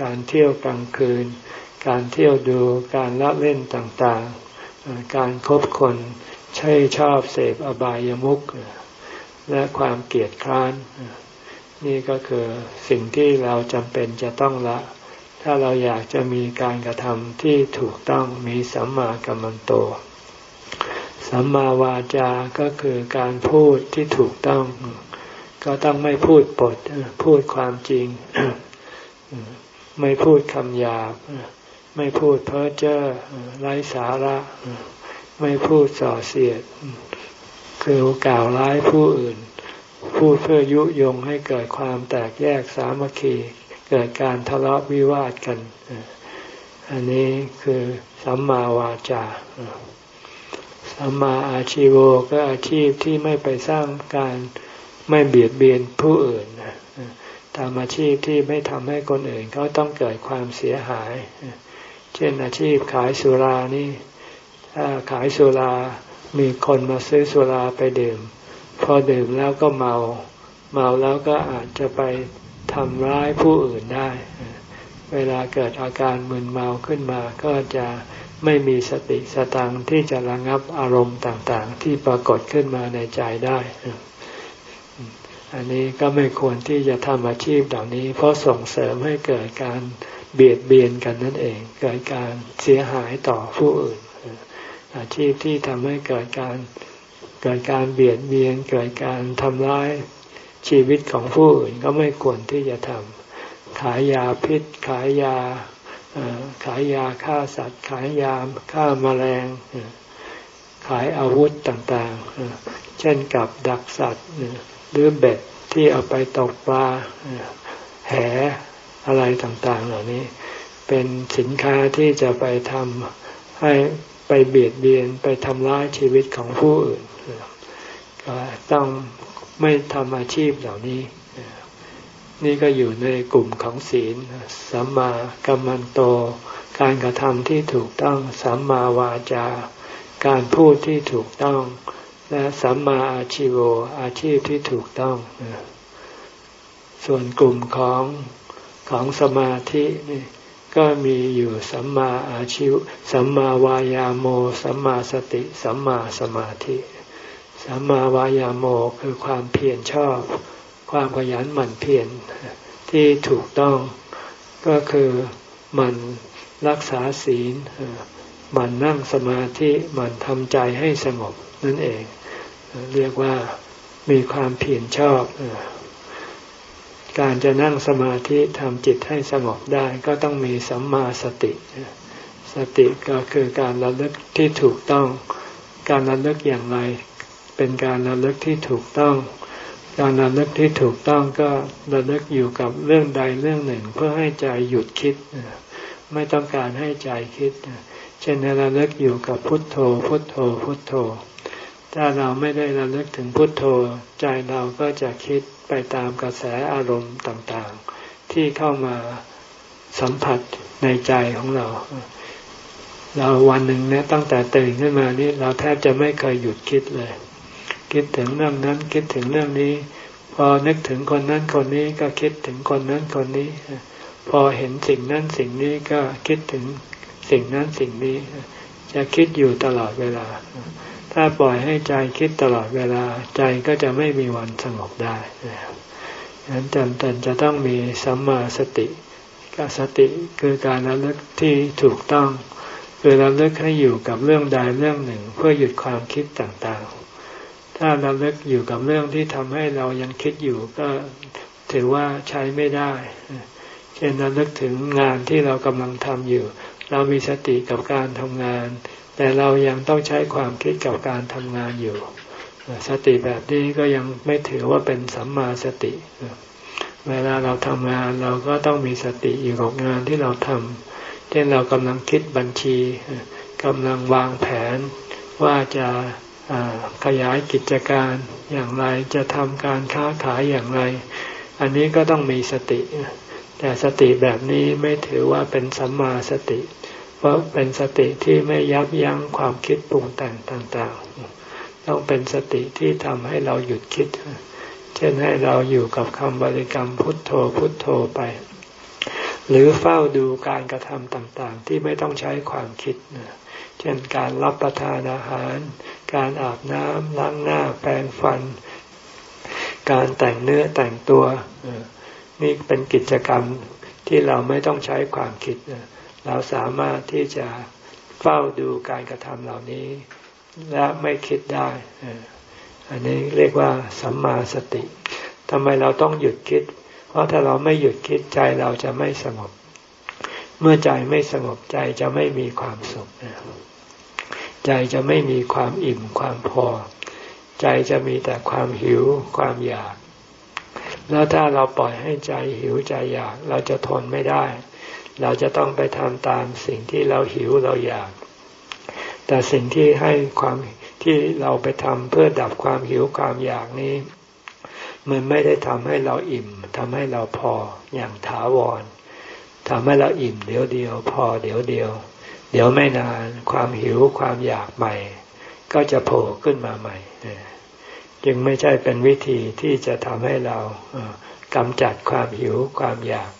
A: การเที่ยวกลางคืน การเที่ยวดูการละเล่นต่างๆ การคบคนใช่ชอบเสพอบายามุขและความเกลียดคร้าน นี่ก็คือสิ่งที่เราจำเป็นจะต้องละ ถ้าเราอยากจะมีการกระทำที่ถูกต้องมีสัมมากัมมันโต สัมมาวาจาก็คือการพูดที่ถูกต้อง ก็ต้องไม่พูดปด พูดความจริง ไม่พูดคำหยาบ ไม่พูดเพ้อเจ้อไร้สาระ ไม่พูดส่อเสียด คือกล่าวร้ายผู้อื่น พูดเพื่อยุยงให้เกิดความแตกแยกสามัคคี เกิดการทะเลาะวิวาทกัน อันนี้คือสัมมาวาจา สัมมาอาชีโวก็อาชีพที่ไม่ไปสร้างการไม่เบียดเบียนผู้อื่นทำอาชีพที่ไม่ทำให้คนอื่นเขาต้องเกิดความเสียหาย เช่นอาชีพขายสุรานี่ถ้าขายสุรามีคนมาซื้อสุราไปดื่ม พอดื่มแล้วก็เมา เมาแล้วก็อาจจะไป ทำร้ายผู้อื่นได้ เวลาเกิดอาการมึนเมาขึ้นมา ก็จะไม่มีสติสตังที่จะระงับอารมณ์ต่างๆ ที่ปรากฏขึ้นมาในใจได้ อันนี้ก็ไม่ควรที่จะทำอาชีพเหล่านี้ เพราะส่งเสริมให้เกิดการเบียดเบียนกันนั่นเอง เกิดการเสียหายต่อผู้อื่น อาชีพที่ทำให้เกิดการเกิดการเบียดเบียน เกิดการทำร้าย ชีวิตของผู้อื่นก็ไม่ควรที่จะทำขายยาพิษ ขายยาขายยาฆ่าสัตว์ ขายยาฆ่ามาแมลงขายอาวุธต่างๆ เช่นกับดักสัตว์หรือเบ็ดที่เอาไปตกปลาแหอะไรต่างๆ เหล่านี้ เป็นสินค้าที่จะไปทำให้ไปเบียดเบียนไปทำร้ายชีวิตของผู้อื่นก็ต้อง ไม่ทำอาชีพเหล่านี้ นี่ก็อยู่ในกลุ่มของศีลสัมมากัมมันโต การกระทำที่ถูกต้องสัมมาวาจา การพูดที่ถูกต้อง และสัมมาอาชีโวอาชีพที่ถูกต้อง ส่วนกลุ่มของของสมาธินี่ก็มีอยู่สัมมาอาชีวสัมมาวายาโม สัมมาสติ สัมมาสมาธิ สัมมาวายาโมคือความเพียรชอบ ความขยันหมั่นเพียรที่ถูกต้องก็คือมันรักษาศีลมันนั่งสมาธิมันทำใจให้สงบนั่นเอง เรียกว่ามีความเพียรชอบ การจะนั่งสมาธิทำจิตให้สงบได้ก็ต้องมีสัมมาสติ สติก็คือการระลึกที่ถูกต้อง การระลึกอย่างไร เป็นการระลึกที่ถูกต้อง การระลึกที่ถูกต้องก็ระลึกอยู่กับเรื่องใดเรื่องหนึ่ง เพื่อให้ใจหยุดคิด ไม่ต้องการให้ใจคิด เช่นระลึกอยู่กับพุทโธ พุทโธ พุทโธ ถ้าเราไม่ได้ระลึกถึงพุทโธ ใจเราก็จะคิดไปตามกระแสอารมณ์ต่างๆ ที่เข้ามาสัมผัสในใจของเรา เราวันหนึ่งเนี่ยตั้งแต่ตื่นขึ้นมานี่เราแทบจะไม่เคยหยุดคิดเลย คิดถึงเรื่องนั้นคิดถึงเรื่องนี้ พอนึกถึงคนนั้นคนนี้ก็คิดถึงคนนั้นคนนี้ พอเห็นสิ่งนั้นสิ่งนี้ก็คิดถึงสิ่งนั้นสิ่งนี้ จะคิดอยู่ตลอดเวลา ถ้าปล่อยให้ใจคิดตลอดเวลาใจก็จะไม่มีวันสงบได้ฉะนั้นจำเป็นจะต้องมีสัมมาสติกสติคือการระลึกที่ถูกต้องคือระลึกให้อยู่กับเรื่องใดเรื่องหนึ่ง เพื่อหยุดความคิดต่างๆ ถ้าระลึกอยู่กับเรื่องที่ทำให้เรายังคิดอยู่ก็ถือว่าใช้ไม่ได้ เช่นระลึกถึงงานที่เรากำลังทำอยู่ เรามีสติกับการทำงาน แต่เรายังต้องใช้ความคิดกับการทำงานอยู่ สติแบบนี้ก็ยังไม่ถือว่าเป็นสัมมาสติ เวลาเราทำงานเราก็ต้องมีสติอยู่กับงานที่เราทำเช่นเรากำลังคิดบัญชีกำลังวางแผนว่าจะ ขยายกิจการอย่างไรจะทำการค้าขายอย่างไร อันนี้ก็ต้องมีสติ แต่สติแบบนี้ไม่ถือว่าเป็นสัมมาสติ เพราะเป็นสติที่ไม่ยับยั้งความคิดปรุงแต่งต่างๆ ต้องเป็นสติที่ทำให้เราหยุดคิด เช่นให้เราอยู่กับคำบริกรรมพุทโธพุทโธไป หรือเฝ้าดูการกระทำต่างๆ ที่ไม่ต้องใช้ความคิด เช่นการรับประทานอาหาร การอาบน้ำล้างหน้าแปรงฟัน การแต่งเนื้อแต่งตัว นี่เป็นกิจกรรมที่เราไม่ต้องใช้ความคิด เราสามารถที่จะเฝ้าดูการกระทำเหล่านี้ และไม่คิดได้ อันนี้เรียกว่าสัมมาสติทำไมเราต้องหยุดคิด เพราะถ้าเราไม่หยุดคิดใจเราจะไม่สงบ เมื่อใจไม่สงบใจจะไม่มีความสุขใจจะไม่มีความอิ่มความพอ ใจจะมีแต่ความหิวความอยาก แล้วถ้าเราปล่อยให้ใจหิวใจอยาก เราจะทนไม่ได้ เราจะต้องไปทำตามสิ่งที่เราหิวเราอยาก แต่สิ่งที่ให้ความที่เราไปทำเพื่อดับความหิวความอยากนี้ มันไม่ได้ทำให้เราอิ่มทำให้เราพออย่างถาวร ทำให้เราอิ่มเดี๋ยวเดียว พอเดี๋ยวเดียว เดี๋ยวไม่นานความหิวความอยากใหม่ ก็จะโผล่ขึ้นมาใหม่ จึงไม่ใช่เป็นวิธีที่จะทำให้เรากำจัดความหิวความอยาก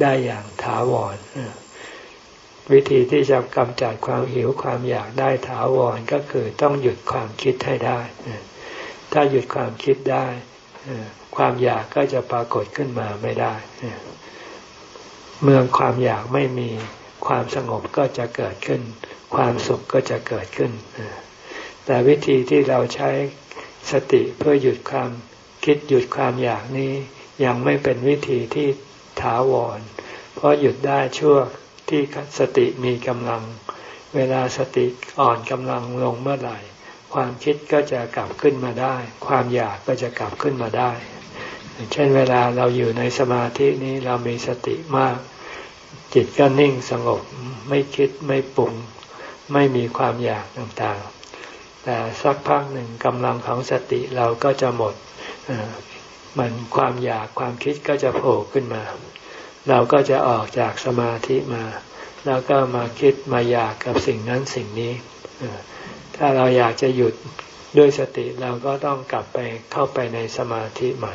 A: ได้อย่างถาวรวิธีที่จะกำจัดความหิวความอยากได้ถาวรก็คือต้องหยุดความคิดให้ได้ ถ้าหยุดความคิดได้ ความอยากก็จะปรากฏขึ้นมาไม่ได้ เมื่อความอยากไม่มีความสงบก็จะเกิดขึ้น ความสุขก็จะเกิดขึ้น แต่วิธีที่เราใช้สติเพื่อหยุดความคิดหยุดความอยากนี้ ยังไม่เป็นวิธีที่ถาวร เพราะหยุดได้ชั่วที่สติมีกำลัง เวลาสติอ่อนกำลังลงเมื่อไหร่ ความคิดก็จะกลับขึ้นมาได้ ความอยากก็จะกลับขึ้นมาได้ เช่นเวลาเราอยู่ในสมาธินี้เรามีสติมาก จิตก็นิ่งสงบไม่คิดไม่ปรุง ไม่มีความอยากต่างๆ แต่สักพักหนึ่งกำลังของสติเราก็จะหมดมันความอยากความคิดก็จะโผล่ขึ้นมา เราก็จะออกจากสมาธิมา แล้วก็มาคิดมาอยากกับสิ่งนั้นสิ่งนี้ถ้าเราอยากจะหยุดด้วยสติเราก็ต้องกลับไปเข้าไปในสมาธิใหม่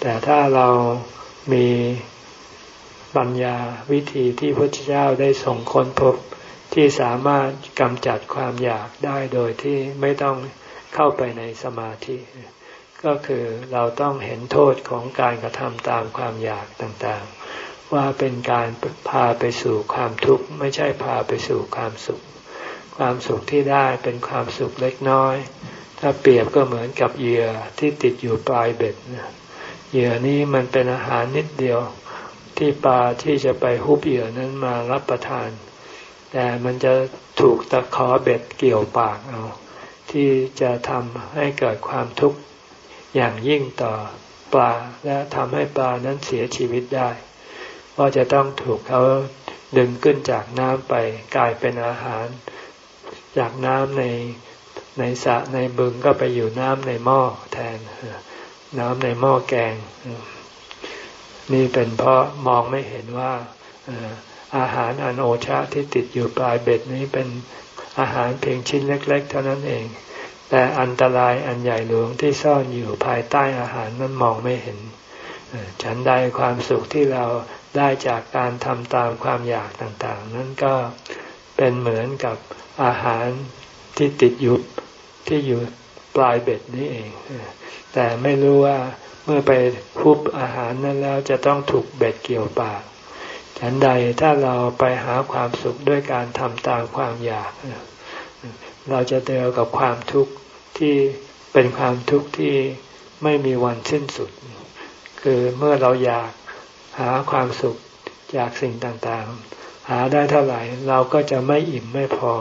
A: แต่ถ้าเรามี ปัญญาวิธีที่พระเจ้าได้ส่งค้นพบที่สามารถกำจัดความอยากได้โดยที่ไม่ต้องเข้าไปในสมาธิ ก็คือเราต้องเห็นโทษของการกระทำตามความอยากต่างๆ ว่าเป็นการพาไปสู่ความทุกข์ไม่ใช่พาไปสู่ความสุข ความสุขที่ได้เป็นความสุขเล็กน้อย ถ้าเปรียบก็เหมือนกับเหยื่อที่ติดอยู่ปลายเบ็ดเหยื่อนี้มันเป็นอาหารนิดเดียว ที่ปลาที่จะไปฮุบเหยื่อนั้นมารับประทาน แต่มันจะถูกตะขอเบ็ดเกี่ยวปากเอาที่จะทำให้เกิดความทุกข์อย่างยิ่งต่อปลาและทำให้ปลานั้นเสียชีวิตได้เพราะจะต้องถูกเขาดึงขึ้นจากน้ำไปกลายเป็นอาหาร จากน้ำในในสระในบึงก็ไปอยู่น้ำในหม้อแทน น้ำในหม้อแกง นี่เป็นเพราะมองไม่เห็นว่าอาหารอันโอชะที่ติดอยู่ปลายเบ็ดนี้เป็นอาหารเพียงชิ้นเล็ก ๆ เท่านั้นเอง แต่อันตรายอันใหญ่หลวงที่ซ่อนอยู่ภายใต้อาหารนั้นมองไม่เห็น ฉันใดความสุขที่เราได้จากการทำตามความอยากต่างๆ นั้นก็เป็นเหมือนกับอาหารที่ติดอยู่ที่อยู่ปลายเบ็ดนี้เอง แต่ไม่รู้ว่า เมื่อไปพุบอาหารนั้นแล้วจะต้องถูกเบ็ดเกี่ยวปาก ฉันใดถ้าเราไปหาความสุขด้วยการทำตามความอยาก เราจะเจอกับความทุกข์ที่เป็นความทุกข์ที่ไม่มีวันสิ้นสุด คือเมื่อเราอยากหาความสุขจากสิ่งต่างๆ หาได้เท่าไหร่เราก็จะไม่อิ่มไม่พอ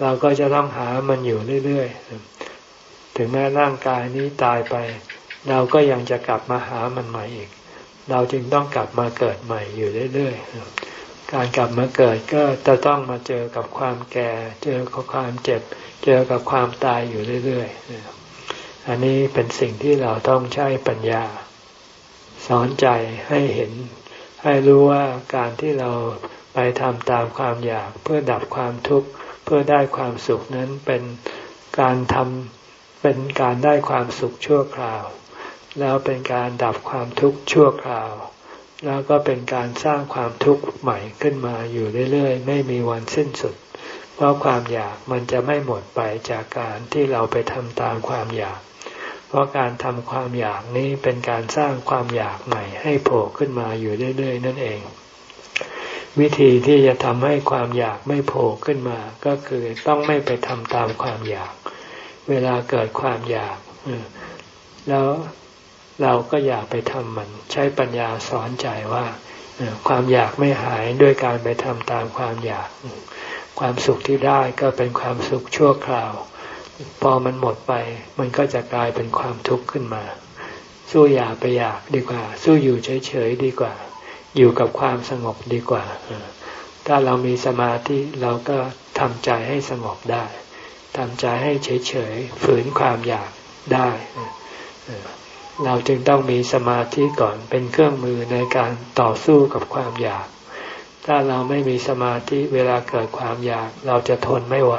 A: เราก็จะต้องหามันอยู่เรื่อยๆ ถึงแม้ร่างกายนี้ตายไป เราก็ยังจะกลับมาหามันใหม่อีก เราจึงต้องกลับมาเกิดใหม่อยู่เรื่อยๆ การกลับมาเกิดก็จะต้องมาเจอกับความแก่ เจอกับความเจ็บ เจอกับความตายอยู่เรื่อยๆ อันนี้เป็นสิ่งที่เราต้องใช้ปัญญา สอนใจให้เห็น ให้รู้ว่าการที่เราไปทำตามความอยากเพื่อดับความทุกข์เพื่อได้ความสุขนั้นเป็นการทำเป็นการได้ความสุขชั่วคราว แล้วเป็นการดับความทุกข์ชั่วคราว แล้วก็เป็นการสร้างความทุกข์ใหม่ขึ้นมาอยู่เรื่อยๆ ไม่มีวันสิ้นสุด เพราะความอยากมันจะไม่หมดไปจากการที่เราไปทำตามความอยาก เพราะการทำความอยากนี้เป็นการสร้างความอยากใหม่ ให้โผล่ขึ้นมาอยู่เรื่อยๆ นั่นเอง วิธีที่จะทำให้ความอยากไม่โผล่ขึ้นมา ก็คือต้องไม่ไปทำตามความอยาก เวลาเกิดความอยากแล้ว เราก็อยากไปทำมัน ใช้ปัญญาสอนใจว่าความอยากไม่หายด้วยการไปทำตามความอยาก ความสุขที่ได้ก็เป็นความสุขชั่วคราว พอมันหมดไป มันก็จะกลายเป็นความทุกข์ขึ้นมา สู้อยากไปอยากดีกว่า สู้อยู่เฉยๆดีกว่า อยู่กับความสงบดีกว่า ถ้าเรามีสมาธิเราก็ทำใจให้สงบได้ทำใจให้เฉยๆฝืนความอยากได้ เราจึงต้องมีสมาธิก่อนเป็นเครื่องมือในการต่อสู้กับความอยาก ถ้าเราไม่มีสมาธิเวลาเกิดความอยาก เราจะทนไม่ไหว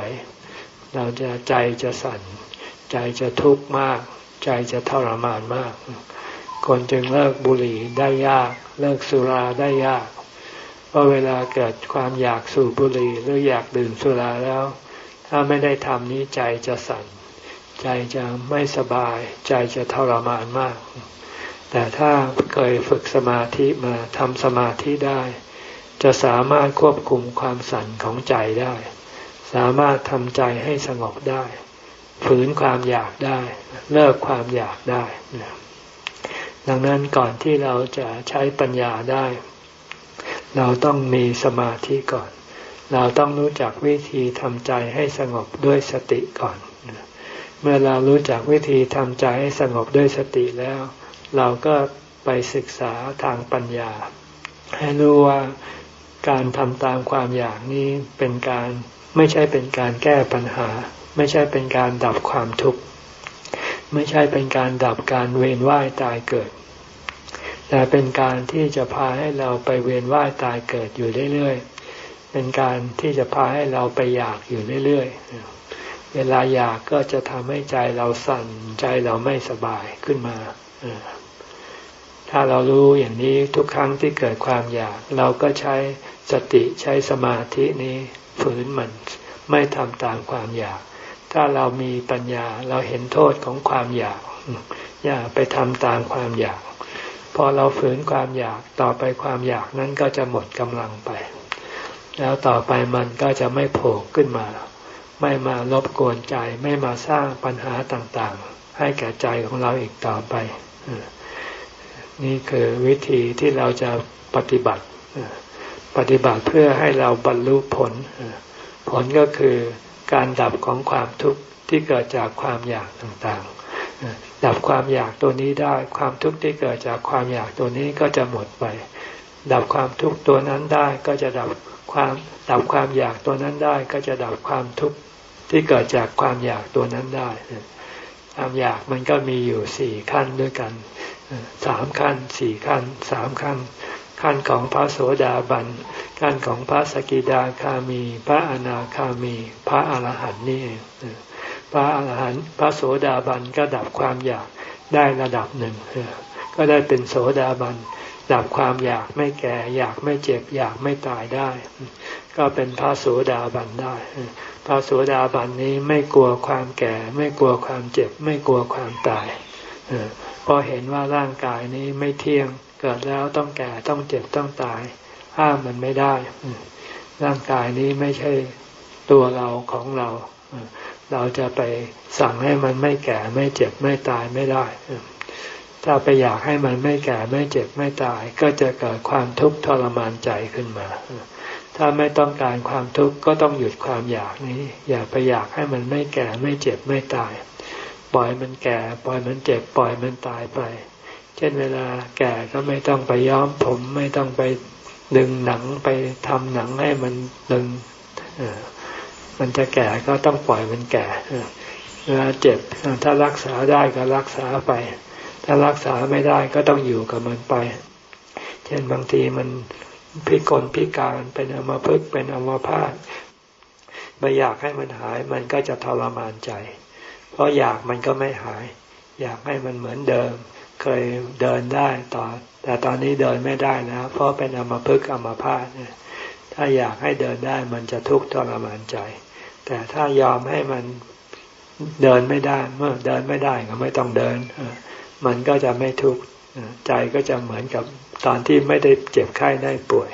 A: เราจะใจจะสั่น ใจจะทุกข์มาก ใจจะทรมานมากคนจึงเลิกบุหรี่ได้ยาก เลิกสุราได้ยาก เพราะเวลาเกิดความอยากสูบบุหรี่หรืออยากดื่มสุราแล้ว ถ้าไม่ได้ทำนี้ใจจะสั่น ใจจะไม่สบาย ใจจะทรมานมาก แต่ถ้าเคยฝึกสมาธิมาทำสมาธิได้ จะสามารถควบคุมความสั่นของใจได้ สามารถทำใจให้สงบได้ ฝืนความอยากได้ เลิกความอยากได้ ดังนั้นก่อนที่เราจะใช้ปัญญาได้ เราต้องมีสมาธิก่อน เราต้องรู้จักวิธีทำใจให้สงบด้วยสติก่อน เมื่อเรารู้จักวิธีทำใจให้สงบด้วยสติแล้ว เราก็ไปศึกษาทางปัญญา ให้รู้ว่าการทำตามความอยากนี้เป็นการไม่ใช่เป็นการแก้ปัญหา ไม่ใช่เป็นการดับความทุกข์ไม่ใช่เป็นการดับการเวียนว่ายตายเกิด แต่เป็นการที่จะพาให้เราไปเวียนว่ายตายเกิดอยู่เรื่อยๆเป็นการที่จะพาให้เราไปอยากอยู่เรื่อยๆ เวลาอยากก็จะทำให้ใจเราสั่นใจเราไม่สบายขึ้นมา ถ้าเรารู้อย่างนี้ทุกครั้งที่เกิดความอยาก เราก็ใช้สติใช้สมาธินี้ฝืนมันไม่ทำตามความอยาก ถ้าเรามีปัญญาเราเห็นโทษของความอยาก อย่าไปทำตามความอยาก พอเราฝืนความอยากต่อไปความอยากนั้นก็จะหมดกำลังไป แล้วต่อไปมันก็จะไม่โผล่ขึ้นมา ไม่มารบกวนใจ ไม่มาสร้างปัญหาต่างๆ ให้แก่ใจของเราอีกต่อไป นี่คือวิธีที่เราจะปฏิบัติ ปฏิบัติเพื่อให้เราบรรลุผล ผลก็คือการดับของความทุกข์ที่เกิดจากความอยากต่างๆ ดับความอยากตัวนี้ได้ ความทุกข์ที่เกิดจากความอยากตัวนี้ก็จะหมดไป ดับความทุกข์ตัวนั้นได้ก็จะดับ ความดับความอยากตัวนั้นได้ ก็จะดับความทุกข์ที่เกิดจากความอยากตัวนั้นได้ความอยากมันก็มีอยู่สี่ขั้นด้วยกันสามขั้นสี่ขั้นสามขั้น ขั้นของพระโสดาบันขั้นของพระสกิดาคามี พระอนาคามี พระอรหันต์นี่พระอรหันต์พระโสดาบันก็ดับความอยากได้ระดับหนึ่งก็ได้เป็นโสดาบัน ดับความอยากไม่แก่ อยากไม่เจ็บ อยากไม่ตายได้ ก็เป็นพระโสดาบันได้ พระโสดาบันนี้ไม่กลัวความแก่ ไม่กลัวความเจ็บ ไม่กลัวความตายเพราะเห็นว่าร่างกายนี้ไม่เที่ยงเกิดแล้วต้องแก่ต้องเจ็บต้องตาย ห้ามมันไม่ได้ ร่างกายนี้ไม่ใช่ตัวเราของเรา เราจะไปสั่งให้มันไม่แก่ไม่เจ็บไม่ตายไม่ได้ ถ้าไปอยากให้มันไม่แก่ไม่เจ็บไม่ตาย ก็จะเกิดความทุกข์ทรมานใจขึ้นมา ถ้าไม่ต้องการความทุกข์ก็ต้องหยุดความอยากนี้ อย่าไปอยากให้มันไม่แก่ไม่เจ็บไม่ตาย ปล่อยมันแก่ ปล่อยมันเจ็บ ปล่อยมันตายไป เช่นเวลาแก่ก็ไม่ต้องไปย้อมผมไม่ต้องไปดึงหนังไปทำหนังให้มันดึงมันจะแก่ก็ต้องปล่อยมันแก่เวลาเจ็บถ้ารักษาได้ก็รักษาไป ถ้ารักษาไม่ได้ก็ต้องอยู่กับมันไป เช่นบางทีมันพิกลพิการเป็นอมพึกเป็นอมพาตไม่อยากให้มันหายมันก็จะทรมานใจ เพราะอยากมันก็ไม่หาย อยากให้มันเหมือนเดิม เคยเดินได้ต่อ แต่ตอนนี้เดินไม่ได้แล้วเพราะเป็นอมพึกอมพาตถ้าอยากให้เดินได้มันจะทุกข์ทรมานใจ แต่ถ้ายอมให้มันเดินไม่ได้เมื่อเดินไม่ได้ก็ไม่ต้องเดิน มันก็จะไม่ทุกข์ใจก็จะเหมือนกับตอนที่ไม่ได้เจ็บไข้ได้ป่วย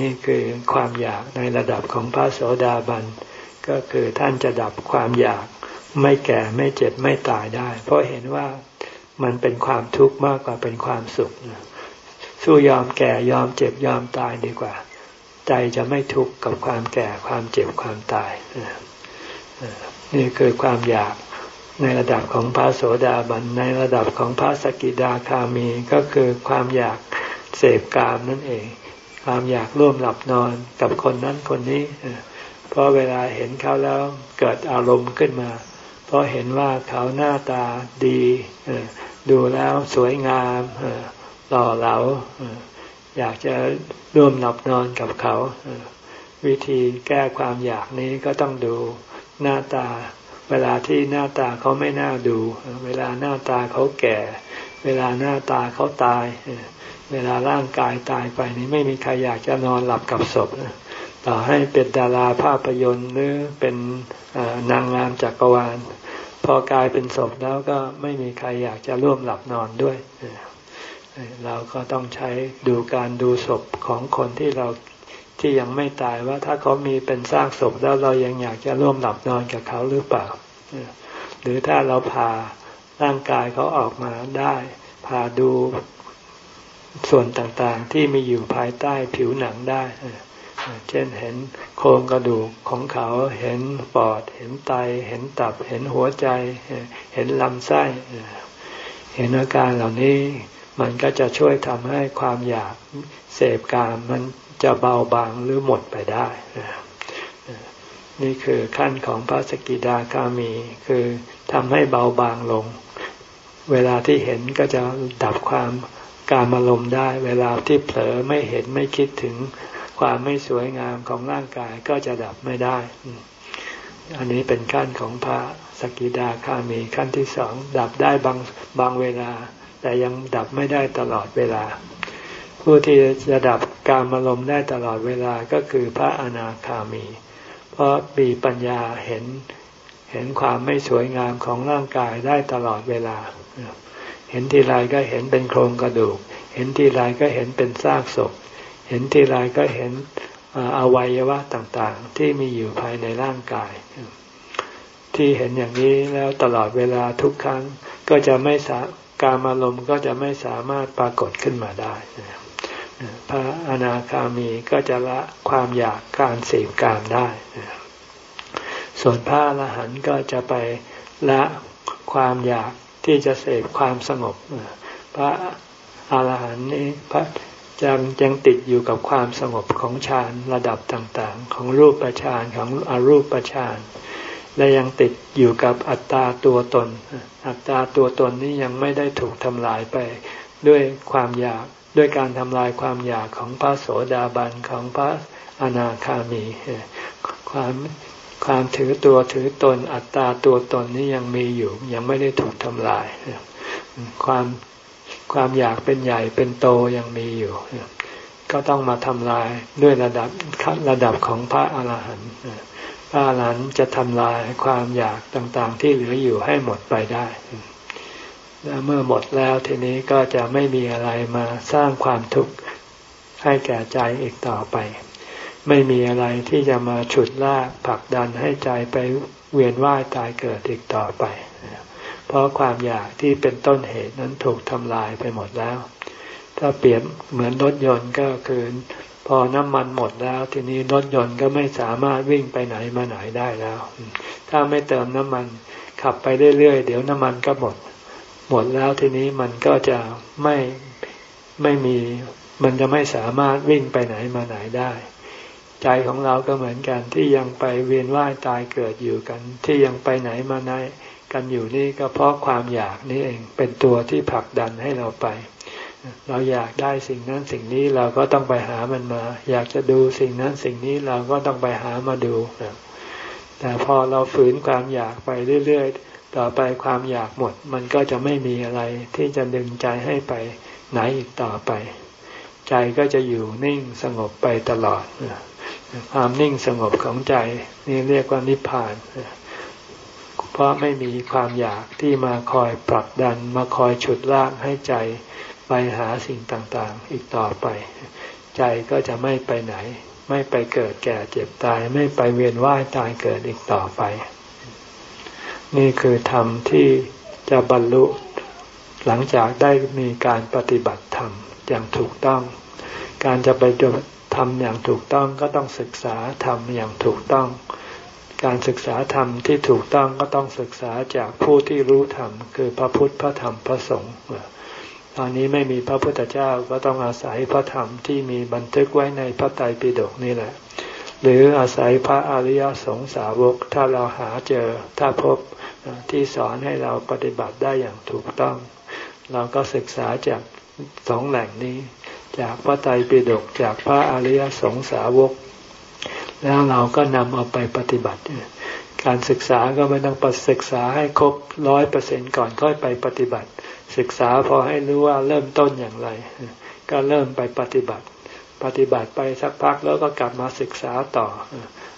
A: นี่คือความอยากในระดับของพระโสดาบันก็คือท่านจะดับความอยากไม่แก่ไม่เจ็บไม่ตายได้ เพราะเห็นว่ามันเป็นความทุกข์มากกว่าเป็นความสุขสู้ยอมแก่ยอมเจ็บยอมตายดีกว่า ใจจะไม่ทุกข์กับความแก่ความเจ็บความตายนี่คือความอยาก ในระดับของพระโสดาบันในระดับของพระสกิดาคามีก็คือความอยากเสพกามนั่นเอง ความอยากร่วมหลับนอนกับคนนั้นคนนี้เพราะเวลาเห็นเขาแล้วเกิดอารมณ์ขึ้นมา เพราะเห็นว่าเขาหน้าตาดีดูแล้วสวยงามหล่อเหลาอยากจะร่วมหลับนอนกับเขา วิธีแก้ความอยากนี้ก็ต้องดูหน้าตา เวลาที่หน้าตาเขาไม่น่าดู เวลาหน้าตาเขาแก่ เวลาหน้าตาเขาตาย เวลาร่างกายตายไปนี้ไม่มีใครอยากจะนอนหลับกับศพต่อให้เป็นดาราภาพยนตร์หรือเป็นนางงามจักรวาล พอกลายเป็นศพแล้วก็ไม่มีใครอยากจะร่วมหลับนอนด้วย เราก็ต้องใช้ดูการดูศพของคนที่เรา ที่ยังไม่ตายว่าถ้าเขามีเป็นซากศพแล้วเรายังอยากจะร่วมหลับนอนกับเขาหรือเปล่า หรือถ้าเราพาร่างกายเขาออกมาได้พาดูส่วนต่างๆที่มีอยู่ภายใต้ผิวหนังได้ เช่นเห็นโครงกระดูกของเขา เห็นปอด เห็นไต เห็นตับ เห็นหัวใจ เห็นลำไส้ เห็นอาการเหล่านี้ มันก็จะช่วยทำให้ความอยากเสพกามมัน จะเบาบางหรือหมดไปได้ นี่คือขั้นของพระสกิดาคามี คือทำให้เบาบางลง เวลาที่เห็นก็จะดับความการอารมณ์ได้ เวลาที่เผลอไม่เห็นไม่คิดถึงความไม่สวยงามของร่างกายก็จะดับไม่ได้ อันนี้เป็นขั้นของพระสกิดาคามีขั้นที่สองดับได้บางบางเวลา แต่ยังดับไม่ได้ตลอดเวลา ผู้ที่จะดับการอารมณ์ได้ตลอดเวลาก็คือพระอนาคามี เพราะมีปัญญาเห็นเห็นความไม่สวยงามของร่างกายได้ตลอดเวลา เห็นทีไรก็เห็นเป็นโครงกระดูก เห็นทีไรก็เห็นเป็นซากศพ เห็นทีไรก็เห็นอวัยวะต่างๆ ที่มีอยู่ภายในร่างกาย ที่เห็นอย่างนี้แล้วตลอดเวลาทุกครั้งก็จะไม่สาการอารมณ์ก็จะไม่สามารถปรากฏขึ้นมาได้ พระอนาคามีก็จะละความอยากการเสพการได้ ส่วนพระอรหันต์ก็จะไปละความอยากที่จะเสพความสงบ พระอรหันต์นี้พระยังยังติดอยู่กับความสงบของฌานระดับต่างๆ ของรูปฌานของอรูปฌานและยังติดอยู่กับอัตตาตัวตน อัตตาตัวตนนี้ยังไม่ได้ถูกทำลายไปด้วยความอยาก ด้วยการทำลายความอยากของพระโสดาบันของพระอนาคามี ความความถือตัวถือตนอัตตาตัวตนนี้ยังมีอยู่ ยังไม่ได้ถูกทำลาย ความความอยากเป็นใหญ่เป็นโตยังมีอยู่ ก็ต้องมาทำลายด้วยระดับระดับของพระอาหารหันต์พระอาหารหันต์จะทำลายความอยากต่างๆ ที่เหลืออยู่ให้หมดไปได้ และเมื่อหมดแล้วทีนี้ก็จะไม่มีอะไรมาสร้างความทุกข์ให้แก่ใจอีกต่อไป ไม่มีอะไรที่จะมาฉุดลากผลักดันให้ใจไปเวียนว่ายตายเกิดอีกต่อไป เพราะความอยากที่เป็นต้นเหตุนั้นถูกทำลายไปหมดแล้ว ถ้าเปรียบเหมือนรถยนต์ก็คือพอน้ำมันหมดแล้ว ทีนี้รถยนต์ก็ไม่สามารถวิ่งไปไหนมาไหนได้แล้ว ถ้าไม่เติมน้ำมันขับไปเรื่อยๆเดี๋ยวน้ำมันก็หมด หมดแล้วทีนี้มันก็จะไม่ไม่มี มันจะไม่สามารถวิ่งไปไหนมาไหนได้ ใจของเราก็เหมือนกันที่ยังไปเวียนว่ายตายเกิดอยู่กัน ที่ยังไปไหนมาไหนกันอยู่นี่ก็เพราะความอยากนี่เองเป็นตัวที่ผลักดันให้เราไป เราอยากได้สิ่งนั้นสิ่งนี้เราก็ต้องไปหามันมา อยากจะดูสิ่งนั้นสิ่งนี้เราก็ต้องไปหามาดูแต่พอเราฝืนความอยากไปเรื่อย ๆ ต่อไปความอยากหมด มันก็จะไม่มีอะไรที่จะดึงใจให้ไปไหนอีกต่อไป ใจก็จะอยู่นิ่งสงบไปตลอด ความนิ่งสงบของใจนี่เรียกว่านิพพาน เพราะไม่มีความอยากที่มาคอยผลักดันมาคอยฉุดลากให้ใจไปหาสิ่งต่างๆ อีกต่อไป ใจก็จะไม่ไปไหน ไม่ไปเกิดแก่เจ็บตาย ไม่ไปเวียนว่ายตายเกิดอีกต่อไป นี่คือธรรมที่จะบรรลุหลังจากได้มีการปฏิบัติธรรมอย่างถูกต้อง การจะไปทำอย่างถูกต้องก็ต้องศึกษาธรรมอย่างถูกต้อง การศึกษาธรรมที่ถูกต้องก็ต้องศึกษาจากผู้ที่รู้ธรรมคือพระพุทธพระธรรมพระสงฆ์ตอนนี้ไม่มีพระพุทธเจ้าก็ต้องอาศัยพระธรรมที่มีบันทึกไว้ในพระไตรปิฎกนี่แหละ หรืออาศัยพระอริยสงสาวกถ้าเราหาเจอถ้าพบ ที่สอนให้เราปฏิบัติได้อย่างถูกต้อง เราก็ศึกษาจากสองแหล่งนี้ จากพระไตรปิฎกจากพระอริยสงสาวก แล้วเราก็นำเอาไปปฏิบัติ การศึกษาก็ไม่ต้องปศึกษาให้ครบร้อยเปอร์เซ็นก่อนค่อยไปปฏิบัติ ศึกษาพอให้รู้ว่าเริ่มต้นอย่างไร ก็เริ่มไปปฏิบัติ ปฏิบัติไปสักพักแล้วก็กลับมาศึกษาต่อ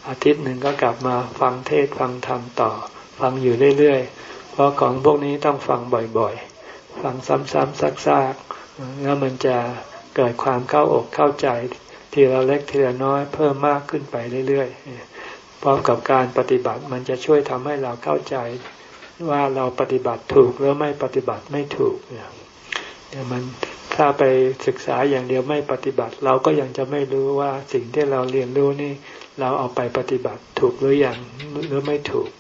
A: อาทิตย์หนึ่งก็กลับมาฟังเทศฟังธรรมต่อ ฟังอยู่เรื่อยๆ เพราะของพวกนี้ต้องฟังบ่อยๆ ฟังซ้ำๆซักๆแล้วมันจะเกิดความเข้าอกเข้าใจ ทีละเล็กทีละน้อยเพิ่มมากขึ้นไปเรื่อยๆ พร้อมกับการปฏิบัติมันจะช่วยทำให้เราเข้าใจว่าเราปฏิบัติถูกหรือไม่ปฏิบัติไม่ถูกเนี่ยมันถ้าไปศึกษาอย่างเดียวไม่ปฏิบัติ เราก็ยังจะไม่รู้ว่าสิ่งที่เราเรียนรู้นี่ เราเอาไปปฏิบัติถูกหรือยังหรือไม่ถูก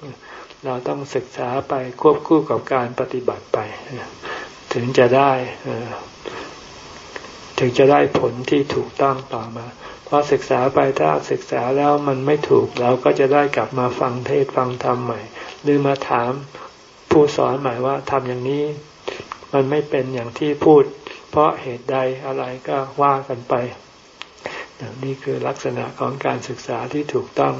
A: เราต้องศึกษาไปควบคู่กับการปฏิบัติไป ถึงจะได้ถึงจะได้ผลที่ถูกต้องต่อมา เพอศึกษาไปถ้าศึกษาแล้วมันไม่ถูกเราก็จะได้กลับมาฟังเทศฟังธรรมใหม่ หรือมาถามผู้สอนใหม่ว่าทำอย่างนี้ มันไม่เป็นอย่างที่พูด เพราะเหตุใดอะไรก็ว่ากันไปนี่คือลักษณะของการศึกษาที่ถูกต้อง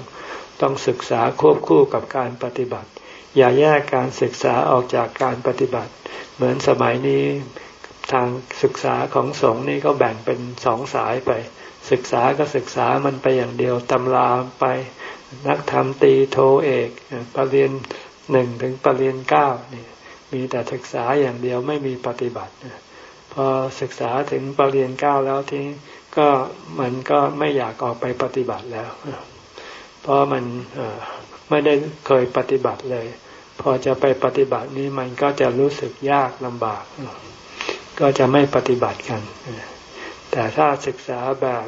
A: ต้องศึกษาควบคู่กับการปฏิบัติ อย่าแยกการศึกษาออกจากการปฏิบัติ เหมือนสมัยนี้ทางศึกษาของสงฆ์นี่ก็แบ่งเป็นสองสายไป ศึกษาก็ศึกษามันไปอย่างเดียวตำราไปนักธรรมตีโทเอกปรริญญาหนึ่งถึงปรริญญาเก้านี่มีแต่ศึกษาอย่างเดียวไม่มีปฏิบัติพอศึกษาถึงปรริญญาเก้าแล้วทีก็มันก็ไม่อยากออกไปปฏิบัติแล้ว เพราะมันไม่ได้เคยปฏิบัติเลย พอจะไปปฏิบัตินี้มันก็จะรู้สึกยากลำบาก ก็จะไม่ปฏิบัติกัน แต่ถ้าศึกษาแบบ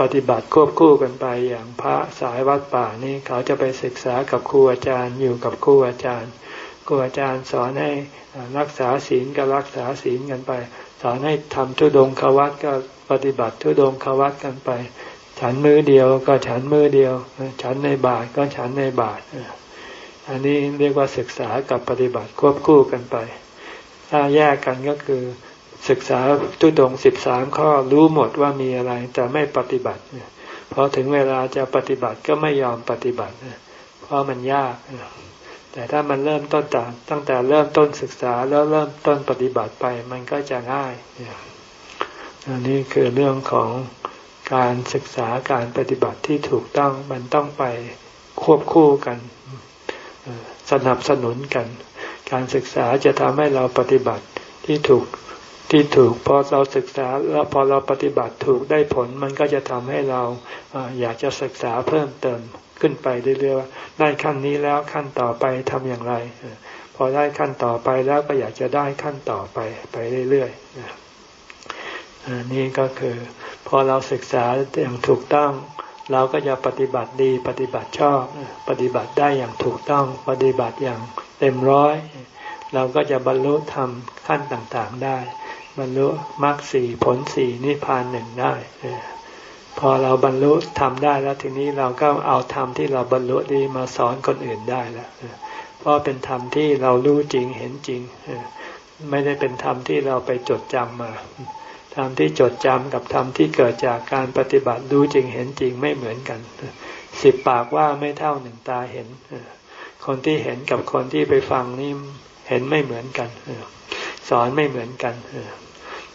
A: ปฏิบัติควบคู่กันไปอย่างพระสายวัดป่านี่เขาจะไปศึกษากับครูอาจารย์อยู่กับครูอาจารย์ครูอาจารย์สอนให้รักษาศีลก็รักษาศีลกันไป สอนให้ทำทุดงควัตก็ปฏิบัติทุดงควัตกันไป ฉันมือเดียวก็ฉันมือเดียว ฉันในบาทก็ฉันในบาท อันนี้เรียกว่าศึกษากับปฏิบัติควบคู่กันไป ถ้าแยกกันก็คือศึกษาทุดงสิบสามข้อรู้หมดว่ามีอะไรแต่ไม่ปฏิบัติพอถึงเวลาจะปฏิบัติก็ไม่ยอมปฏิบัติเพราะมันยาก แต่ถ้ามันเริ่มต้นจากตั้งแต่เริ่มต้นศึกษาแล้วเริ่มต้นปฏิบัติไปมันก็จะง่ายอันนี้คือเรื่องของการศึกษาการปฏิบัติที่ถูกต้องมันต้องไปควบคู่กัน สนับสนุนกัน การศึกษาจะทำให้เราปฏิบัติที่ถูกที่ถูกพอเราศึกษาแล้วพอเราปฏิบัติถูกได้ผล มันก็จะทำให้เราอยากจะศึกษาเพิ่มเติมขึ้นไปเรื่อยๆได้ขั้นนี้แล้วขั้นต่อไปทำอย่างไร พอได้ขั้นต่อไปแล้วก็อยากจะได้ขั้นต่อไปไปเรื่อยๆนี่ก็คือ พอเราศึกษาอย่างถูกต้อง เราก็จะปฏิบัติดีปฏิบัติชอบ ปฏิบัติได้อย่างถูกต้องปฏิบัติอย่างเต็มร้อย เราก็จะบรรลุธรรมขั้นต่างๆได้ บรรลุมรรคสี่ผลสี่นิพพานหนึ่งได้ พอเราบรรลุทำได้แล้วทีนี้เราก็เอาธรรมที่เราบรรลุดีมาสอนคนอื่นได้แล้วเพราะเป็นธรรมที่เรารู้จริงเห็นจริง ไม่ได้เป็นธรรมที่เราไปจดจำมา ธรรมที่จดจำกับธรรมที่เกิดจากการปฏิบัติรู้จริงเห็นจริงไม่เหมือนกันสิบปากว่าไม่เท่าหนึ่งตาเห็น คนที่เห็นกับคนที่ไปฟังนี่เห็นไม่เหมือนกันสอนไม่เหมือนกัน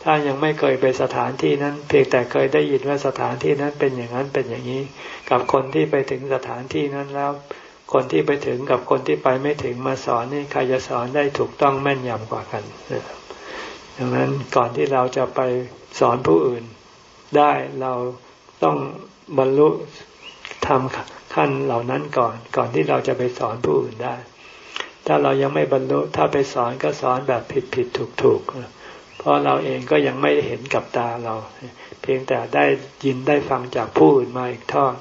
A: ถ้ายังไม่เคยไปสถานที่นั้น เพียงแต่เคยได้ยินว่าสถานที่นั้นเป็นอย่างนั้นเป็นอย่างนี้ กับคนที่ไปถึงสถานที่นั้นแล้ว คนที่ไปถึงกับคนที่ไปไม่ถึงมาสอนนี่ใครจะสอนได้ถูกต้องแม่นยำกว่ากัน ดังนั้นก่อนที่เราจะไปสอนผู้อื่นได้เราต้องบรรลุทำขั้นเหล่านั้นก่อน ก่อนที่เราจะไปสอนผู้อื่นได้ ถ้าเรายังไม่บรรลุถ้าไปสอนก็สอนแบบผิดผิดถูกถูกเพราะเราเองก็ยังไม่เห็นกับตาเรา เพียงแต่ได้ยินได้ฟังจากผู้อื่นมาอีกทอด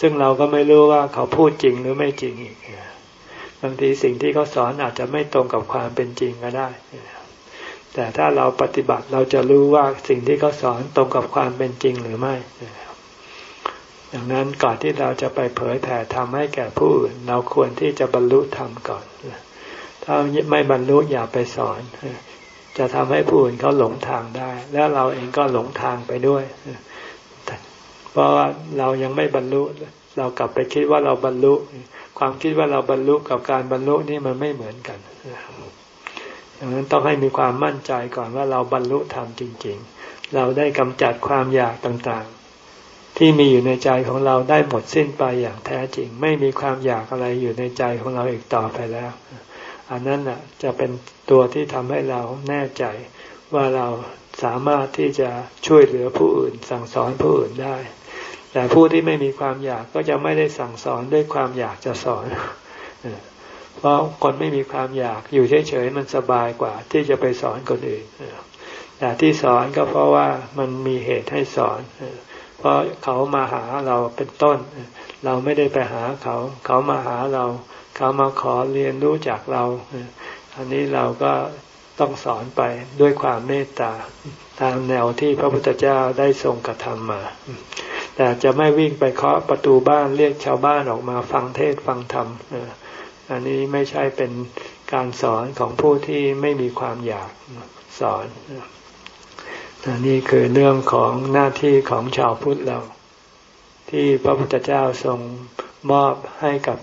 A: ซึ่งเราก็ไม่รู้ว่าเขาพูดจริงหรือไม่จริงอีกบางทีสิ่งที่เขาสอนอาจจะไม่ตรงกับความเป็นจริงก็ได้ แต่ถ้าเราปฏิบัติเราจะรู้ว่าสิ่งที่เขาสอนตรงกับความเป็นจริงหรือไม่ ดังนั้นก่อนที่เราจะไปเผยแผ่ทำให้แก่ผู้อื่นเราควรที่จะบรรลุธรรมก่อน ถ้าไม่บรรลุอย่าไปสอน จะทำให้ผู้อื่นเขาหลงทางได้ แล้วเราเองก็หลงทางไปด้วย เพราะว่าเรายังไม่บรรลุเรากลับไปคิดว่าเราบรรลุ ความคิดว่าเราบรรลุกับการบรรลุนี่มันไม่เหมือนกัน ดังนั้นต้องให้มีความมั่นใจก่อนว่าเราบรรลุธรรมจริง ๆ เราได้กำจัดความอยากต่างๆ ที่มีอยู่ในใจของเราได้หมดสิ้นไปอย่างแท้จริง ไม่มีความอยากอะไรอยู่ในใจของเราอีกต่อไปแล้ว อันนั้นน่ะจะเป็นตัวที่ทำให้เราแน่ใจว่าเราสามารถที่จะช่วยเหลือผู้อื่น สั่งสอนผู้อื่นได้ แต่ผู้ที่ไม่มีความอยากก็จะไม่ได้สั่งสอนด้วยความอยากจะสอน เพราะคนไม่มีความอยากอยู่เฉยๆมันสบายกว่า ที่จะไปสอนคนอื่นแต่ที่สอนก็เพราะว่ามันมีเหตุให้สอน เพราะเขามาหาเราเป็นต้น เราไม่ได้ไปหาเขา เขามาหาเรา เขามาขอเรียนรู้จากเรา อันนี้เราก็ต้องสอนไปด้วยความเมตตาตามแนวที่พระพุทธเจ้าได้ทรงกระทำมา แต่จะไม่วิ่งไปเคาะประตูบ้านเรียกชาวบ้านออกมาฟังเทศฟังธรรม อันนี้ไม่ใช่เป็นการสอนของผู้ที่ไม่มีความอยากสอนอันนี้คือเรื่องของหน้าที่ของชาวพุทธเรา ที่พระพุทธเจ้าทรงมอบให้กับ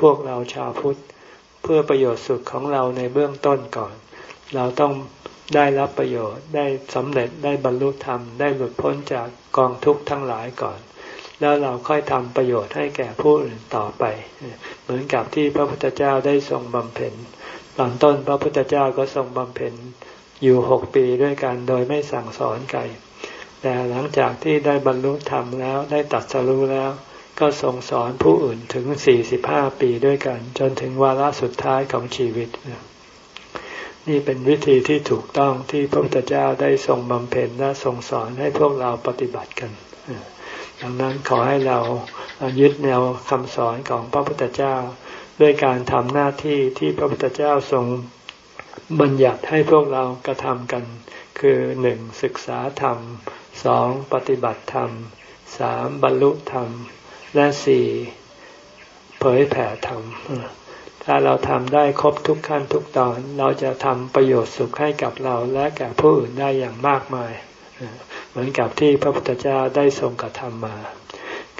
A: พวกเราชาวพุทธ เพื่อประโยชน์สุขของเราในเบื้องต้นก่อน เราต้องได้รับประโยชน์ได้สำเร็จได้บรรลุธรรม ได้หลุดพ้นจากกองทุกข์ทั้งหลายก่อน แล้วเราค่อยทำประโยชน์ให้แก่ผู้อื่นต่อไป เหมือนกับที่พระพุทธเจ้าได้ทรงบำเพ็ญตอนต้นพระพุทธเจ้าก็ทรงบำเพ็ญอยู่หกปีด้วยกันโดยไม่สั่งสอนใครแต่หลังจากที่ได้บรรลุธรรมแล้วได้ตัดสรู้แล้ว ก็ทรงสอนผู้อื่นถึงสี่สิบห้าปีด้วยกัน จนถึงวาระสุดท้ายของชีวิต นี่เป็นวิธีที่ถูกต้องที่พระพุทธเจ้าได้ทรงบำเพ็ญและทรงสอนให้พวกเราปฏิบัติกัน ดังนั้นขอให้เรายึดแนวคำสอนของพระพุทธเจ้า ด้วยการทำหน้าที่ที่พระพุทธเจ้าทรงบัญญัติให้พวกเรากระทำกัน คือหนึ่งศึกษาธรรมสองปฏิบัติธรรมสามบรรลุธรรม และสี่เผยแผ่ธรรม ถ้าเราทำได้ครบทุกขั้นทุกตอน เราจะทำประโยชน์สุขให้กับเราและแก่ผู้อื่นได้อย่างมากมาย เหมือนกับที่พระพุทธเจ้าได้ทรงกระทำมา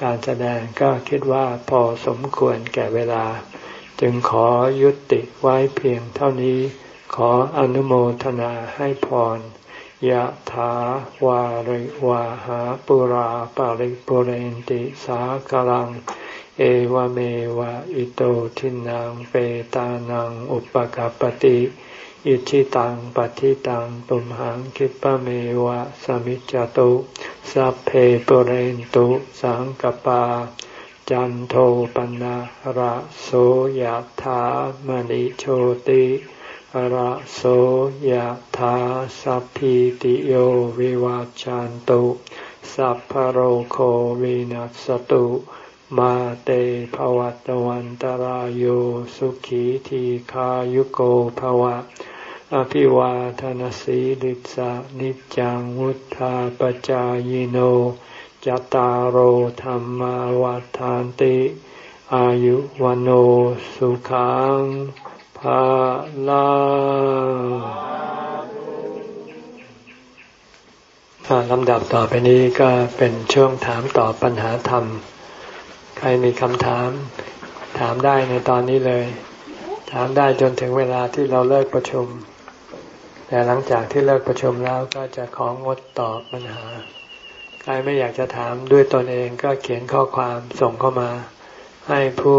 A: การแสดงก็คิดว่าพอสมควรแก่เวลา จึงขอยุติไว้เพียงเท่านี้ ขออนุโมทนาให้พรยะถาวาริวาหาปุราปาริปุเรนติสากลัง เอวเมวะอิโตทินังเปตานังอุปกาปติ อิชิตังปฏิตังตุมหังคิปะเมวะสมิจจตุสัพเพปเรนตุสังกปา จันโทปนะระโสยธามณิโชติระโสยธาสัพพิติโยวิวัจจันตุสัพพโรโควินัสตุมาเตภวัตวันตารโยสุขีทีขายุโกภวะ อภิวาทานสีลิสานิจังวุธาปจายโนจตารโหธรรมวาทานติ อายุวันโอสุขังภาลาลำดับต่อไปนี้ก็เป็นช่วงถามตอบปัญหาธรรม ใครมีคำถาม ถามได้ในตอนนี้เลย ถามได้จนถึงเวลาที่เราเลิกประชุม แต่หลังจากที่เลิกประชุมแล้วก็จะของดตอบปัญหา ใครไม่อยากจะถามด้วยตนเองก็เขียนข้อความส่งเข้ามา ให้ผู้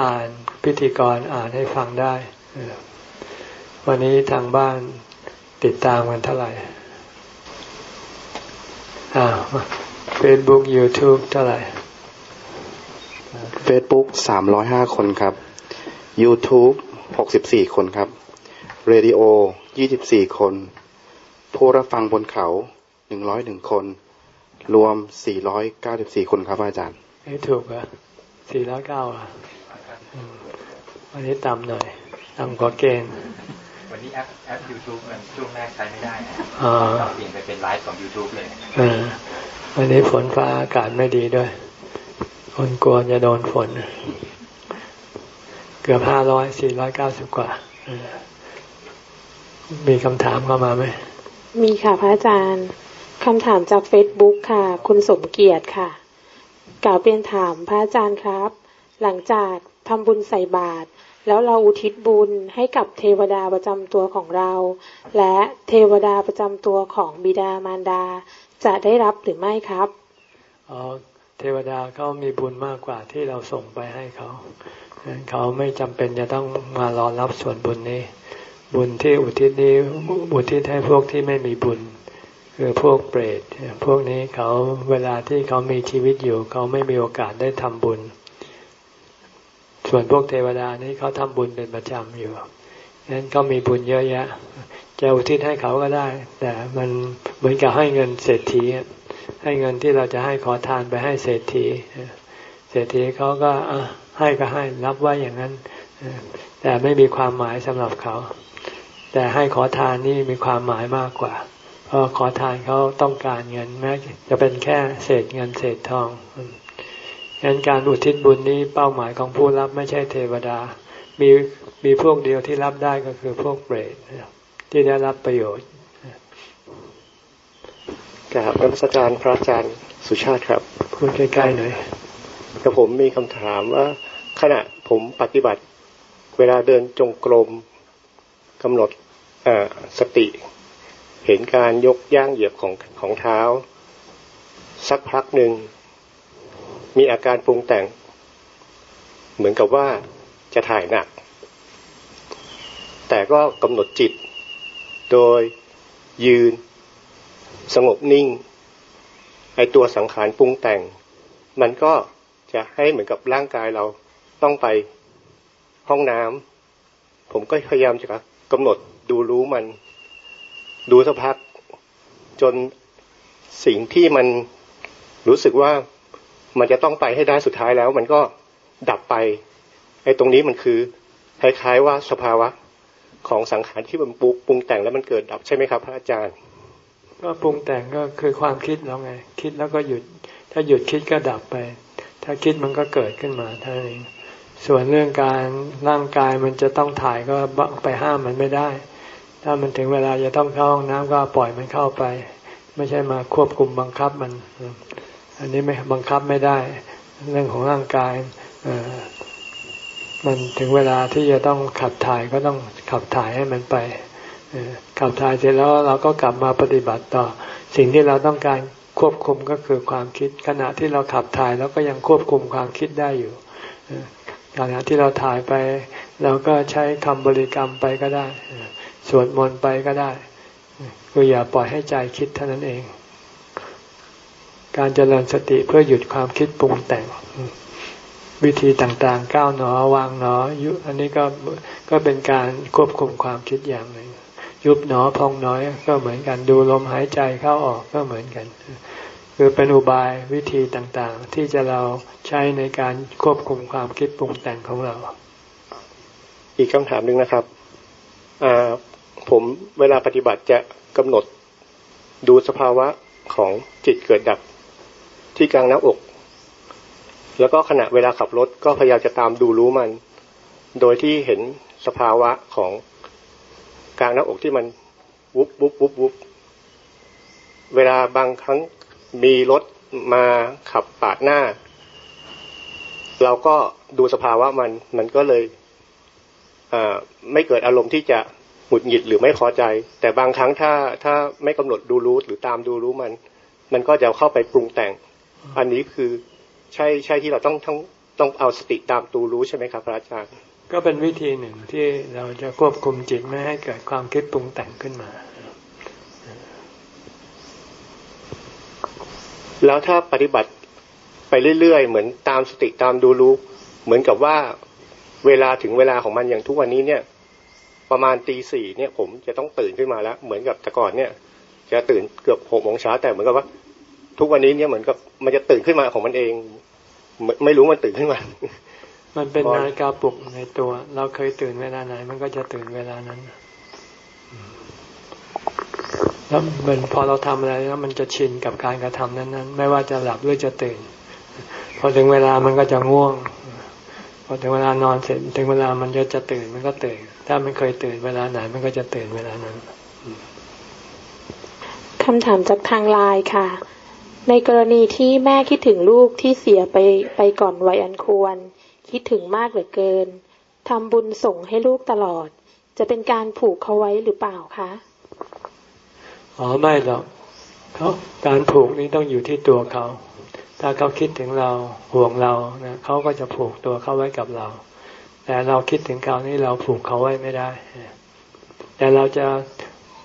A: อ่านพิธีกรอ่านให้ฟังได้ วันนี้ทางบ้านติดตามกันเท่าไหร่เฟซบุ๊กยูทูบเท่าไหร่
B: เฟซบุ๊กสามร้อยห้าคนครับ YouTube หกสิบสี่คนครับ เรดิโอยี่สิบสี่คน ผู้รับฟังบนเขาหนึ่งร้อยหนึ่งคน รวมสี่ร้อยเก้าสิบสี่คนครับอาจารย์
A: ไม่ถูกอะสี่ร้อยเก้าอะวันนี้ต่ำหน่อยต่ำกว่าเกณฑ์
C: วันนี้แอปแอปยูทูบมันช่วงแรกใช้ไม่ได้นะเราเปลี่ยนไปเป็นไลฟ์ของยูทูบเลย
A: วันนี้ฝนฟ้าอากาศไม่ดีด้วย คนกลัวจะโดนฝน เกือบห้าร้อยสี่ร้อยเก้าสิบกว่า มีคำถามเข้ามาไหม
D: มีค่ะพระอาจารย์คำถามจากเฟซบุ๊กค่ะ คุณสมเกียรติค่ะ กล่าวเป็นถามพระอาจารย์ครับ หลังจากทำบุญใส่บาตรแล้วเราอุทิศบุญให้กับเทวดาประจำตัวของเรา และเทวดาประจำตัวของบิดามารดา จะได้รับหรือไม่ครับ
A: อ๋อเทวดาเขามีบุญมากกว่าที่เราส่งไปให้เขาเขาไม่จำเป็นจะต้องมารอรับส่วนบุญนี้ บุญที่อุทิศนี้อุทิศให้พวกที่ไม่มีบุญ คือพวกเปรตพวกนี้เขาเวลาที่เขามีชีวิตอยู่ เขาไม่มีโอกาสได้ทำบุญ ส่วนพวกเทวดานี้เขาทำบุญเป็นประจำอยู่ฉะนั้นเขามีบุญเยอะแยะจะอุทิศให้เขาก็ได้ แต่มันเหมือนกับให้เงินเศรษฐี ให้เงินที่เราจะให้ขอทานไปให้เศรษฐี เศรษฐีเขาก็ให้ก็ให้รับไว้อย่างนั้น แต่ไม่มีความหมายสำหรับเขา แต่ให้ขอทานนี่มีความหมายมากกว่า เพราะขอทานเขาต้องการเงินแม้จะเป็นแค่เศษเงินเศษทองงั้นการอุทิศบุญนี้เป้าหมายของผู้รับไม่ใช่เทวดา มีมีพวกเดียวที่รับได้ก็คือพวกเปรตที่ได้รับประโยชน์
E: กราบพระอาจารย์พระอาจารย์สุชาติครับ
A: พูดใกล้ๆหน่อย
E: กับผมมีคำถามว่าขณะผมปฏิบัติ เวลาเดินจงกรมกำหนด สติ เห็นการยกย่างเหยียบของของเท้า สักพักหนึ่ง มีอาการปรุงแต่ง เหมือนกับว่าจะถ่ายหนัก แต่ก็กำหนดจิต โดยยืน สงบนิ่ง ไอตัวสังขารปรุงแต่ง มันก็จะให้เหมือนกับร่างกายเราต้องไปห้องน้ำผมก็พยายามจะกำหนด ดูรู้มัน ดูสักพัก จนสิ่งที่มันรู้สึกว่ามันจะต้องไปให้ได้สุดท้ายแล้ว มันก็ดับไปไอ้ตรงนี้มันคือคล้ายๆว่าสภาวะของสังขารที่มันปรุงแต่งแล้วมันเกิดดับใช่ไหมครับ พระอาจารย์
A: ก็ปรุงแต่งก็คือความคิดแล้วไง คิดแล้วก็หยุด ถ้าหยุดคิดก็ดับไป ถ้าคิดมันก็เกิดขึ้นมาเท่านั้นส่วนเรื่องการร่างกายมันจะต้องถ่ายก็ไปห้ามมันไม่ได้ ถ้ามันถึงเวลาจะต้องเข้าห้องน้ำก็ปล่อยมันเข้าไป ไม่ใช่มาควบคุมบังคับมัน อันนี้ไม่บังคับไม่ได้ เรื่องของร่างกายมันถึงเวลาที่จะต้องขับถ่ายก็ต้องขับถ่ายให้มันไปขับถ่ายเสร็จแล้วเราก็กลับมาปฏิบัติต่อ สิ่งที่เราต้องการควบคุมก็คือความคิด ขณะที่เราขับถ่ายแล้วก็ยังควบคุมความคิดได้อยู่ขณะที่เราถ่ายไป เราก็ใช้คำบริกรรมไปก็ได้ สวดมนต์ไปก็ได้คืออย่าปล่อยให้ใจคิดเท่านั้นเอง การเจริญสติเพื่อหยุดความคิดปรุงแต่ง วิธีต่างๆ ก้าวหนอวางหนอยุอันนี้ก็ก็เป็นการควบคุมความคิดอย่างหนึ่ง ยุบหนอพองน้อยก็เหมือนกันดูลมหายใจเข้าออกก็เหมือนกัน คือเป็นอุบายวิธีต่างๆ ที่จะเราใช้ในการควบคุมความคิดปรุงแต่งของเรา
E: อีกคำถามหนึ่งนะครับ ผมเวลาปฏิบัติจะกำหนดดูสภาวะของจิตเกิดดับที่กลางหน้าอก แล้วก็ขณะเวลาขับรถก็พยายามจะตามดูรู้มัน โดยที่เห็นสภาวะของกลางหน้าอกที่มันวุบวุบวุบวุบเวลาบางครั้งมีรถมาขับปาดหน้า เราก็ดูสภาวะมันมันก็เลยไม่เกิดอารมณ์ที่จะ หงุดหงิดหรือไม่พอใจ แต่บางครั้งถ้าถ้าไม่กำหนดดูรู้หรือตามดูรู้มัน มันก็จะเข้าไปปรุงแต่ง อันนี้คือใช่ใช่ที่เราต้องต้องต้องเอาสติตามตูรู้ใช่ไหมครับพระอาจารย์
A: ก็เป็นวิธีหนึ่งที่เราจะควบคุมจิตไม่ให้เกิดความคิดปรุงแต่งขึ้นมา
E: แล้วถ้าปฏิบัติไปเรื่อยๆ เหมือนตามสติตามดูรู้ เหมือนกับว่าเวลาถึงเวลาของมันอย่างทุกวันนี้เนี่ย ประมาณตีสี่เนี่ยผมจะต้องตื่นขึ้นมาแล้ว เหมือนกับแต่ก่อนเนี่ย จะตื่นเกือบหกโมงเช้าแต่เหมือนกับว่า ทุกวันนี้เนี่ยเหมือนกับมันจะตื่นขึ้นมาของมันเอง ไม่รู้มันตื่นขึ้นมา
A: มันเป็นนาฬิกาปลุกในตัว เราเคยตื่นเวลาไหน มันก็จะตื่นเวลานั้นแล้วมันพอเราทำอะไรแล้วมันจะชินกับการกระทำนั้นๆ ไม่ว่าจะหลับหรือจะตื่น พอถึงเวลามันก็จะง่วง อถึงเวลานอนเสร็จถึงเวลามันจะจะตื่นมันก็ตื่น ถ้ามันเคยตื่นเวลาไหนมันก็จะตื่นเวลานั้น
D: คำถามจากทางไลน์ค่ะ ในกรณีที่แม่คิดถึงลูกที่เสียไปไปก่อนวัยอันควร คิดถึงมากเหลือเกินทำบุญส่งให้ลูกตลอด จะเป็นการผูกเขาไว้หรือเปล่าคะ
A: อ๋อไม่หรอกเขาการผูกนี้ต้องอยู่ที่ตัวเขา ถ้าเขาคิดถึงเราห่วงเรานะเขาก็จะผูกตัวเขาไว้กับเรา แต่เราคิดถึงเขานี่เราผูกเขาไว้ไม่ได้ แต่เราจะ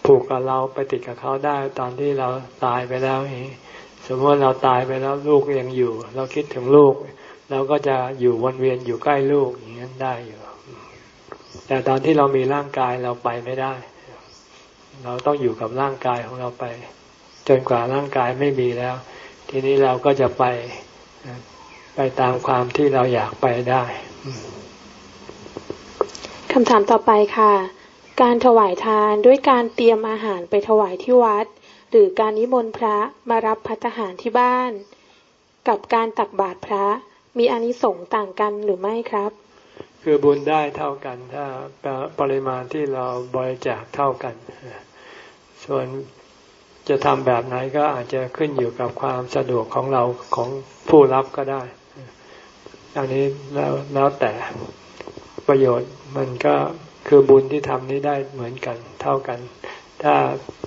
A: ผูกกับเราไปติดกับเขาได้ ตอนที่เราตายไปแล้วสมมติเราตายไปแล้วลูกยังอยู่ เราคิดถึงลูก เราก็จะอยู่วนเวียนอยู่ใกล้ลูกอย่างนั้นได้อยู่ แต่ตอนที่เรามีร่างกายเราไปไม่ได้ เราต้องอยู่กับร่างกายของเราไป จนกว่าร่างกายไม่มีแล้ว ทีนี้เราก็จะไปไปตามความที่เราอยากไปได้
D: คำถามต่อไปค่ะ การถวายทานด้วยการเตรียมอาหารไปถวายที่วัด หรือการนิมนต์พระมารับพัฒหารที่บ้าน กับการตักบาตรพระมีอานิสงส์ต่างกันหรือไม่ครับ
A: คือบุญได้เท่ากันถ้าปริมาณที่เราบริจาคเท่ากัน ส่วน จะทำแบบไหนก็อาจจะขึ้นอยู่กับความสะดวกของเราของผู้รับก็ได้ อันนี้แล้วแล้วแต่ประโยชน์มันก็คือบุญที่ทำนี้ได้เหมือนกัน เท่ากัน ถ้า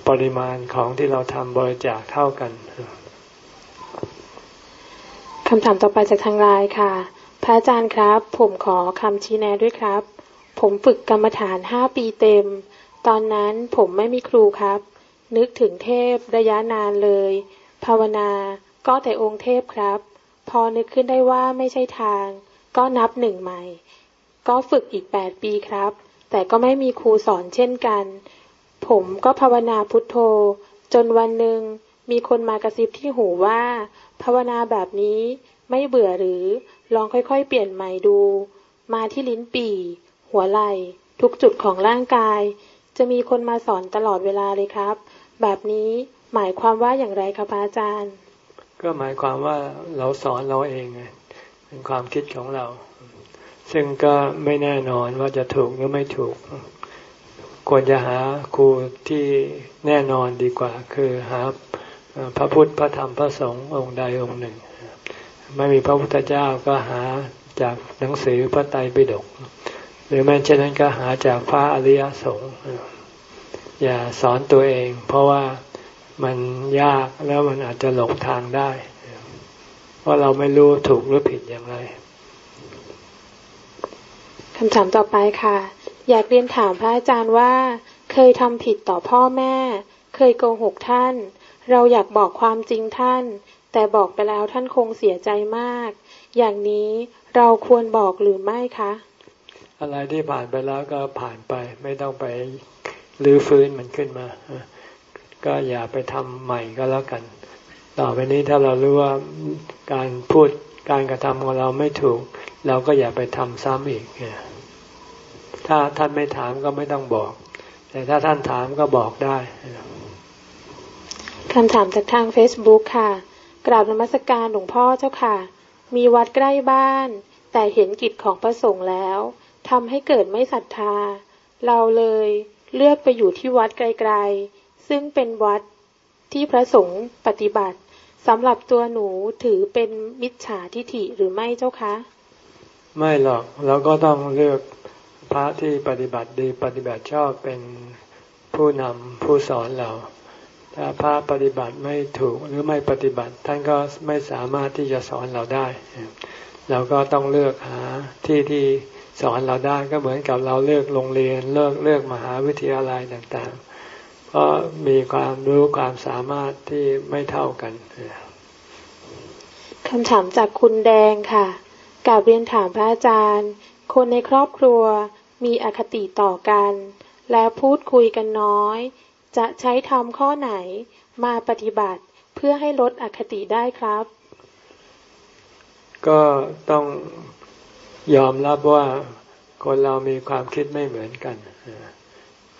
A: ปริมาณของที่เราทำบริจาคเท่ากัน
D: คำถามต่อไปจากทางไลน์ค่ะ พระอาจารย์ครับ ผมขอคำชี้แนะด้วยครับ ผมฝึกกรรมฐานห้าปีเต็ม ตอนนั้นผมไม่มีครูครับ นึกถึงเทพระยะนานเลย ภาวนาก็แต่องค์เทพครับ พอนึกขึ้นได้ว่าไม่ใช่ทาง ก็นับหนึ่งใหม่ ก็ฝึกอีกแปดปีครับ แต่ก็ไม่มีครูสอนเช่นกัน ผมก็ภาวนาพุทโธ จนวันหนึ่งมีคนมากระซิบที่หูว่า ภาวนาแบบนี้ไม่เบื่อหรือลองค่อยๆ เปลี่ยนใหม่ดู มาที่ลิ้นปี่ หัวไหล่ ทุกจุดของร่างกาย จะมีคนมาสอนตลอดเวลาเลยครับ แบบนี้หมายความว่าอย่างไรครับอาจารย์
A: ก็หมายความว่าเราสอนเราเองไงเป็นความคิดของเรา ซึ่งก็ไม่แน่นอนว่าจะถูกหรือไม่ถูก ควรจะหาครูที่แน่นอนดีกว่า คือหาพระพุทธพระธรรมพระสงฆ์องค์ใดองค์หนึ่ง ไม่มีพระพุทธเจ้าก็หาจากหนังสือพระไตรปิฎกหรือแม้เช่นนั้นก็หาจากพระอริยสงฆ์ อย่าสอนตัวเอง เพราะว่ามันยากแล้วมันอาจจะหลงทางได้ เพราะเราไม่รู้ถูกหรือผิดอย่างไร
D: คำถามต่อไปค่ะ อยากเรียนถามพระอาจารย์ว่า เคยทำผิดต่อพ่อแม่ เคยโกหกท่าน เราอยากบอกความจริงท่าน แต่บอกไปแล้วท่านคงเสียใจมาก อย่างนี้เราควรบอกหรือไม่คะ
A: อะไรที่ผ่านไปแล้วก็ผ่านไป ไม่ต้องไป ลื้อฟื้นมันขึ้นมา ก็อย่าไปทำใหม่ก็แล้วกัน ต่อไปนี้ถ้าเรารู้ว่าการพูดการกระทำของเราไม่ถูก เราก็อย่าไปทำซ้ำอีก ถ้าท่านไม่ถามก็ไม่ต้องบอก แต่ถ้าท่านถามก็บอกได้
D: คำถามจากทาง Facebook ค่ะ กราบนมัสการหลวงพ่อเจ้าค่ะ มีวัดใกล้บ้าน แต่เห็นกิจของพระสงฆ์แล้วทำให้เกิดไม่ศรัทธา เราเลย เลือกไปอยู่ที่วัดไกลๆ ซึ่งเป็นวัดที่พระสงฆ์ปฏิบัติสำหรับตัวหนูถือเป็นมิจฉาทิฐิหรือไม่เจ้าคะ
A: ไม่หรอกเราก็ต้องเลือกพระที่ปฏิบัติดีปฏิบัติชอบเป็นผู้นำผู้สอนเรา ถ้าพระปฏิบัติไม่ถูกหรือไม่ปฏิบัติ ท่านก็ไม่สามารถที่จะสอนเราได้ เราก็ต้องเลือกหาที่ที่ สอนเราได้ก็เหมือนกับเราเลือกโรงเรียนเลือกเลือกมหาวิทยาลัยต่างๆ เพราะมีความรู้ความสามารถที่ไม่เท่ากัน
D: คำถามจากคุณแดงค่ะกาบเรียนถามพระอาจารย์ คนในครอบครัวมีอคติต่อกัน และพูดคุยกันน้อย จะใช้ทำข้อไหนมาปฏิบัติเพื่อให้ลดอคติได้ครับ
A: ก็ต้อง ยอมรับว่าคนเรามีความคิดไม่เหมือนกัน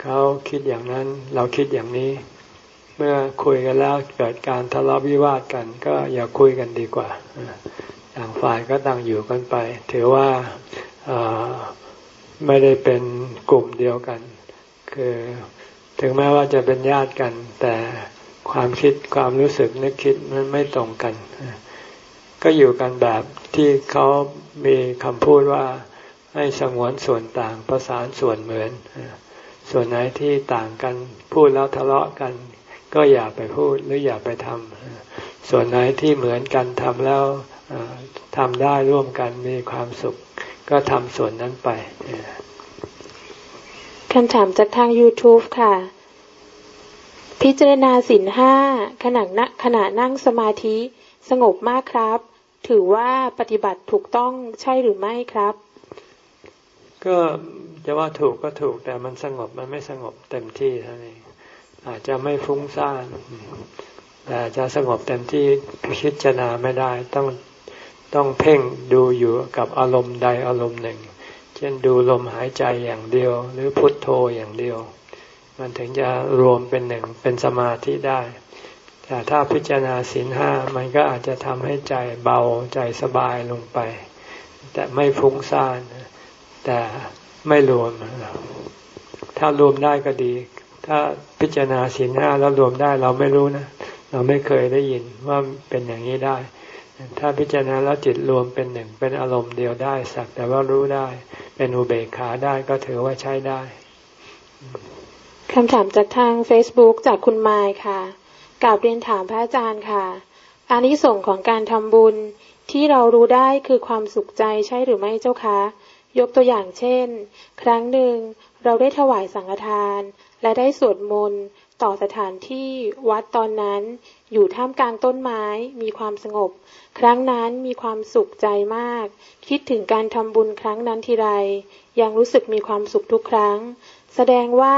A: เขาคิดอย่างนั้นเราคิดอย่างนี้ เมื่อคุยกันแล้วเกิดการทะเลาะวิวาทกัน ก็อย่าคุยกันดีกว่าต่างฝ่ายก็ต่างอยู่กันไป ถือว่าไม่ได้เป็นกลุ่มเดียวกัน คือถึงแม้ว่าจะเป็นญาติกัน แต่ความคิดความรู้สึกนึกคิดมันไม่ตรงกัน ก็อยู่กันแบบที่เขา มีคำพูดว่าให้สงวนส่วนต่างประสานส่วนเหมือน ส่วนไหนที่ต่างกันพูดแล้วทะเลาะกัน ก็อย่าไปพูดหรืออย่าไปทำส่วนไหนที่เหมือนกันทำแล้วทำได้ร่วมกันมีความสุข ก็ทำส่วนนั้นไป
D: คำถามจากทาง YouTube ค่ะ พิจารณาสินห้าขณะขณะนั่งสมาธิสงบมากครับ ถือว่าปฏิบัติถูกต้องใช่หรือไม่ครับ
A: ก็จะว่าถูกก็ถูกแต่มันสงบมันไม่สงบเต็มที่เท่านี้อาจจะไม่ฟุ้งซ่านแต่จะสงบเต็มที่พิจารณาไม่ได้ต้องต้องเพ่งดูอยู่กับอารมณ์ใดอารมณ์หนึ่ง เช่นดูลมหายใจอย่างเดียว หรือพุทโธอย่างเดียว มันถึงจะรวมเป็นหนึ่งเป็นสมาธิได้ แต่ถ้าพิจารณาศีลห้ามันก็อาจจะทำให้ใจเบาใจสบายลงไป แต่ไม่ฟุ้งซ่านแต่ไม่รวม ถ้ารวมได้ก็ดี ถ้าพิจารณาศีลห้าแล้วรวมได้เราไม่รู้นะ เราไม่เคยได้ยินว่าเป็นอย่างนี้ได้ ถ้าพิจารณาแล้วจิตรวมเป็นหนึ่งเป็นอารมณ์เดียวได้สัก แต่ว่ารู้ได้ เป็นอุเบกขาได้ก็ถือว่าใช้ได้
D: คำถามจากทาง Facebook จากคุณไมค์ค่ะ กราบเรียนถามพระอาจารย์ค่ะอานิสงส์ของการทำบุญที่เรารู้ได้คือความสุขใจใช่หรือไม่เจ้าคะ ยกตัวอย่างเช่น ครั้งหนึ่งเราได้ถวายสังฆทาน และได้สวดมนต์ต่อสถานที่วัดตอนนั้น อยู่ท่ามกลางต้นไม้มีความสงบ ครั้งนั้นมีความสุขใจมาก คิดถึงการทำบุญครั้งนั้นทีไร ยังรู้สึกมีความสุขทุกครั้ง แสดงว่า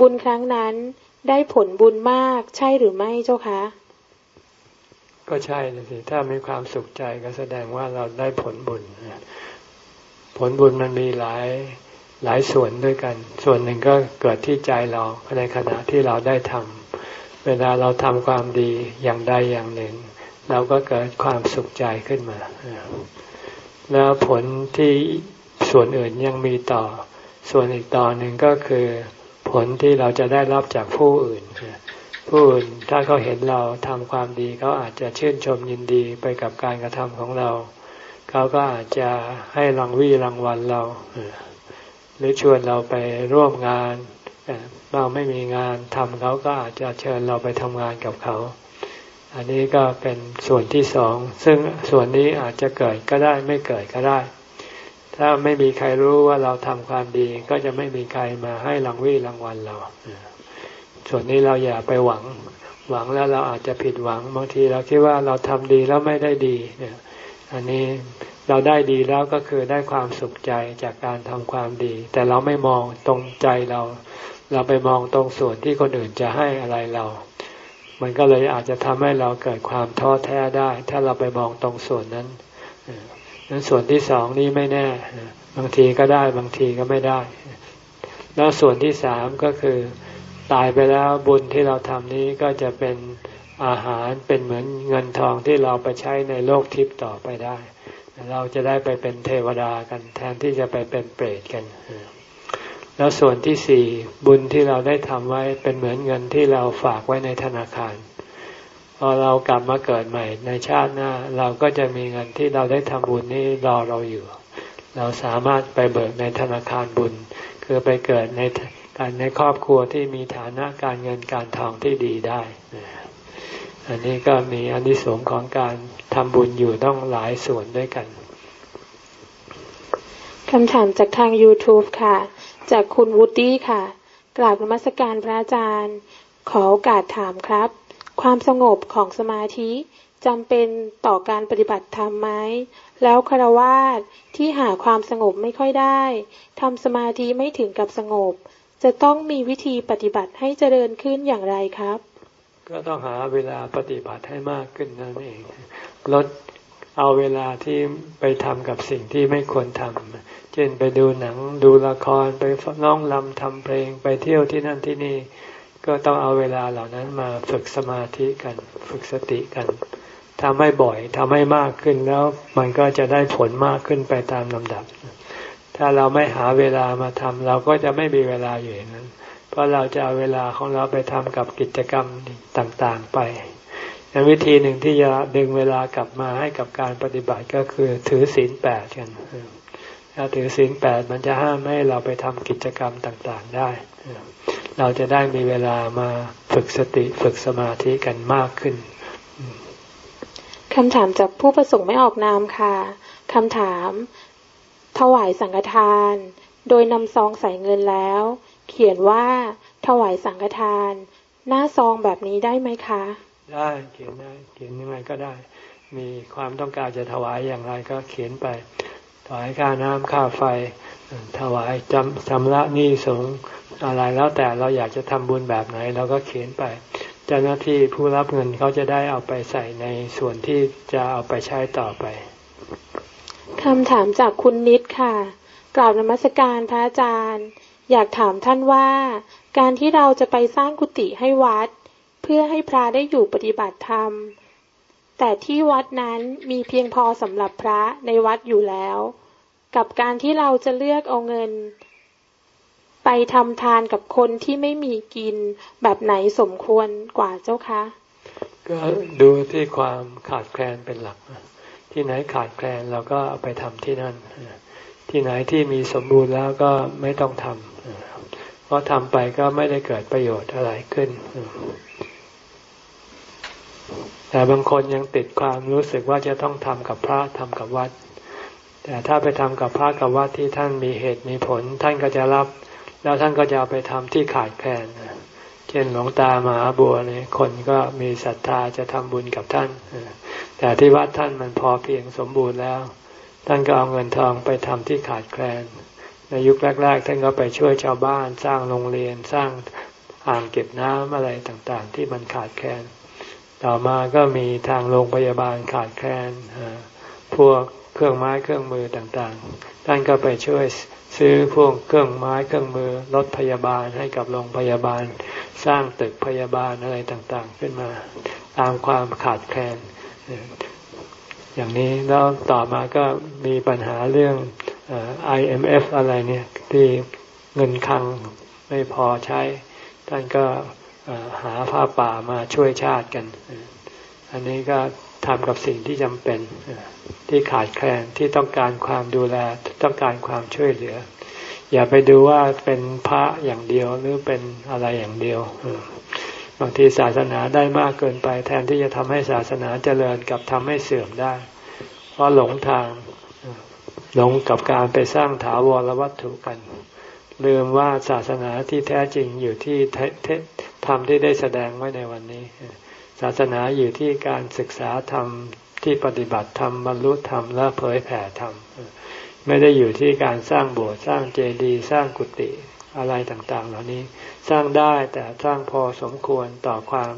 D: บุญครั้งนั้น ได้ผลบุญมากใช่หรือไม่เจ้าคะ
A: ก็ใช่นะสิถ้ามีความสุขใจก็แสดงว่าเราได้ผลบุญ ผลบุญมันมีหลายหลายส่วนด้วยกัน ส่วนหนึ่งก็เกิดที่ใจเราในขณะที่เราได้ทำเวลาเราทำความดีอย่างใดอย่างหนึ่ง เราก็เกิดความสุขใจขึ้นมา แล้วผลที่ส่วนอื่นยังมีต่อ ส่วนอีกต่อหนึ่งก็คือ ผลที่เราจะได้รับจากผู้อื่น ผู้อื่นถ้าเขาเห็นเราทำความดีเขาอาจจะชื่นชมยินดีไปกับการกระทำของเรา เขาก็อาจจะให้รางวี่รางวัลเรา หรือชวนเราไปร่วมงานเราไม่มีงานทำเขาก็อาจจะเชิญเราไปทำงานกับเขา อันนี้ก็เป็นส่วนที่สอง ซึ่งส่วนนี้อาจจะเกิดก็ได้ไม่เกิดก็ได้ ถ้าไม่มีใครรู้ว่าเราทำความดีก็จะไม่มีใครมาให้รางวี่รางวัลเรา ส่วนนี้เราอย่าไปหวัง หวังแล้วเราอาจจะผิดหวัง บางทีเราคิดว่าเราทำดีแล้วไม่ได้ดีเนี่ยอันนี้เราได้ดีแล้วก็คือได้ความสุขใจจากการทำความดี แต่เราไม่มองตรงใจเรา เราไปมองตรงส่วนที่คนอื่นจะให้อะไรเรา มันก็เลยอาจจะทำให้เราเกิดความท้อแท้ได้ ถ้าเราไปมองตรงส่วนนั้น ส่วนที่สองนี้ไม่แน่ บางทีก็ได้บางทีก็ไม่ได้ แล้วส่วนที่สามก็คือ ตายไปแล้วบุญที่เราทำนี้ก็จะเป็นอาหารเป็นเหมือนเงินทองที่เราไปใช้ในโลกทิพย์ต่อไปได้ เราจะได้ไปเป็นเทวดากันแทนที่จะไปเป็นเปรตกัน แล้วส่วนที่สี่บุญที่เราได้ทำไว้เป็นเหมือนเงินที่เราฝากไว้ในธนาคาร พอเรากลับมาเกิดใหม่ในชาติหน้า เราก็จะมีเงินที่เราได้ทำบุญนี้รอเราอยู่ เราสามารถไปเบิกในธนาคารบุญ คือไปเกิดในการในครอบครัวที่มีฐานะการเงินการทองที่ดีได้ อันนี้ก็มีอนนิสงส์ของการทำบุญอยู่ต้องหลายส่วนด้วยกัน
D: คำถามจากทาง YouTube ค่ะ จากคุณวูดดี้ค่ะ กราบนมัสการพระอาจารย์ ขอโอกาสถามครับ ความสงบของสมาธิจำเป็นต่อการปฏิบัติธรรมไหม แล้วคารวาสที่หาความสงบไม่ค่อยได้ทำสมาธิไม่ถึงกับสงบ จะต้องมีวิธีปฏิบัติให้เจริญขึ้นอย่างไรครับ
A: ก็ต้องหาเวลาปฏิบัติให้มากขึ้นนั่นเองลดเอาเวลาที่ไปทำกับสิ่งที่ไม่ควรทำเช่นไปดูหนังดูละครไปร้องลำทำเพลงไปเที่ยวที่นั่นที่นี่ ก็ต้องเอาเวลาเหล่านั้นมาฝึกสมาธิกัน ฝึกสติกันทำให้บ่อยทำให้มากขึ้นแล้วมันก็จะได้ผลมากขึ้นไปตามลำดับ ถ้าเราไม่หาเวลามาทำเราก็จะไม่มีเวลาอยู่อย่างนั้น เพราะเราจะเอาเวลาของเราไปทำกับกิจกรรมต่างๆไปวิธีหนึ่งที่จะดึงเวลากลับมาให้กับการปฏิบัติก็คือถือศีลแปดกันถ้าถือศีลแปดมันจะห้ามไม่ให้เราไปทำกิจกรรมต่างๆได้ เราจะได้มีเวลามาฝึกสติฝึกสมาธิกันมากขึ้น
D: คำถามจากผู้ประสงค์ไม่ออกนามค่ะคำถาม ถวายสังฆทาน โดยนำซองใส่เงินแล้ว เขียนว่าถวายสังฆทาน หน้าซองแบบนี้ได้ไหมคะ
A: ได้เขียนได้เขียนยังไงก็ได้ มีความต้องการจะถวายอย่างไรก็เขียนไป ถวายค่าน้ำค่าไฟ ถวายจำชำระหนี้สง อะไรแล้วแต่เราอยากจะทำบุญแบบไหนเราก็เขียนไป เจ้าหน้าที่ผู้รับเงินเขาจะได้เอาไปใส่ในส่วนที่จะเอาไปใช้ต่อไป
D: คำถามจากคุณนิดค่ะ กล่าวนมัสการพระอาจารย์ อยากถามท่านว่า การที่เราจะไปสร้างกุฏิให้วัด เพื่อให้พระได้อยู่ปฏิบัติธรรม แต่ที่วัดนั้นมีเพียงพอสำหรับพระในวัดอยู่แล้ว กับการที่เราจะเลือกเอาเงิน ไปทำทานกับคนที่ไม่มีกินแบบไหนสมควรกว่าเจ้าคะ
A: ก็ดูที่ความขาดแคลนเป็นหลัก ที่ไหนขาดแคลนเราก็เอาไปทำที่นั่น ที่ไหนที่มีสมบูรณ์แล้วก็ไม่ต้องทำเพราะทำไปก็ไม่ได้เกิดประโยชน์อะไรขึ้น แต่บางคนยังติดความรู้สึกว่าจะต้องทำกับพระทำกับวัดแต่ถ้าไปทำกับพระกับวัดที่ท่านมีเหตุมีผล ท่านก็จะรับ แล้วท่านก็จะเอาไปทำที่ขาดแคลนเช่นหลวงตามหาบัวเนี่ยคนก็มีศรัทธาจะทำบุญกับท่าน แต่ที่วัดท่านมันพอเพียงสมบูรณ์แล้ว ท่านก็เอาเงินทองไปทำที่ขาดแคลน ในยุคแรก ๆ ท่านก็ไปช่วยชาวบ้านสร้างโรงเรียนสร้างอ่างเก็บน้ำอะไรต่างๆ ที่มันขาดแคลน ต่อมาก็มีทางโรงพยาบาลขาดแคลนพวกเครื่องไม้เครื่องมือต่างๆ ท่านก็ไปช่วย ซื้อพวกเครื่องไม้เครื่องมือรถพยาบาลให้กับโรงพยาบาล สร้างตึกพยาบาลอะไรต่างๆ ขึ้นมา ตามความขาดแคลน อย่างนี้แล้วต่อมาก็มีปัญหาเรื่อง IMF อะไรเนี่ยที่เงินคังไม่พอใช้ ท่านก็หาผ้าป่ามาช่วยชาติกัน อันนี้ก็ทำกับสิ่งที่จำเป็น ที่ขาดแคลนที่ต้องการความดูแลต้องการความช่วยเหลือ อย่าไปดูว่าเป็นพระอย่างเดียวหรือเป็นอะไรอย่างเดียวบางทีศาสนาได้มากเกินไป แทนที่จะทำให้ศาสนาเจริญกับทำให้เสื่อมได้ เพราะหลงทางหลงกับการไปสร้างถาวรวัตถุกันลืมว่าศาสนาที่แท้จริงอยู่ที่ธรรมที่ได้แสดงไว้ในวันนี้ ศาสนาอยู่ที่การศึกษาธรรม ที่ปฏิบัติธรรมบรรลุธรรมและเผยแผ่ธรรมไม่ได้อยู่ที่การสร้างโบสถ์สร้างเจดีย์สร้างกุฏิอะไรต่างๆ เหล่านี้สร้างได้แต่สร้างพอสมควรต่อความ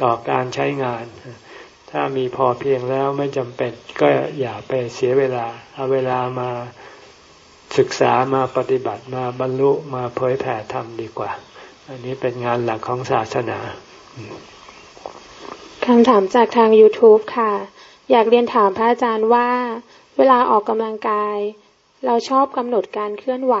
A: ก่อการใช้งาน ถ้ามีพอเพียงแล้วไม่จำเป็นก็อย่าไปเสียเวลา เอาเวลามาศึกษามาปฏิบัติมาบรรลุมาเผยแผ่ธรรมดีกว่า อันนี้เป็นงานหลักของศาสนา
D: คำถามจากทาง YouTube ค่ะ อยากเรียนถามพระอาจารย์ว่า เวลาออกกำลังกาย เราชอบกำหนดการเคลื่อนไหว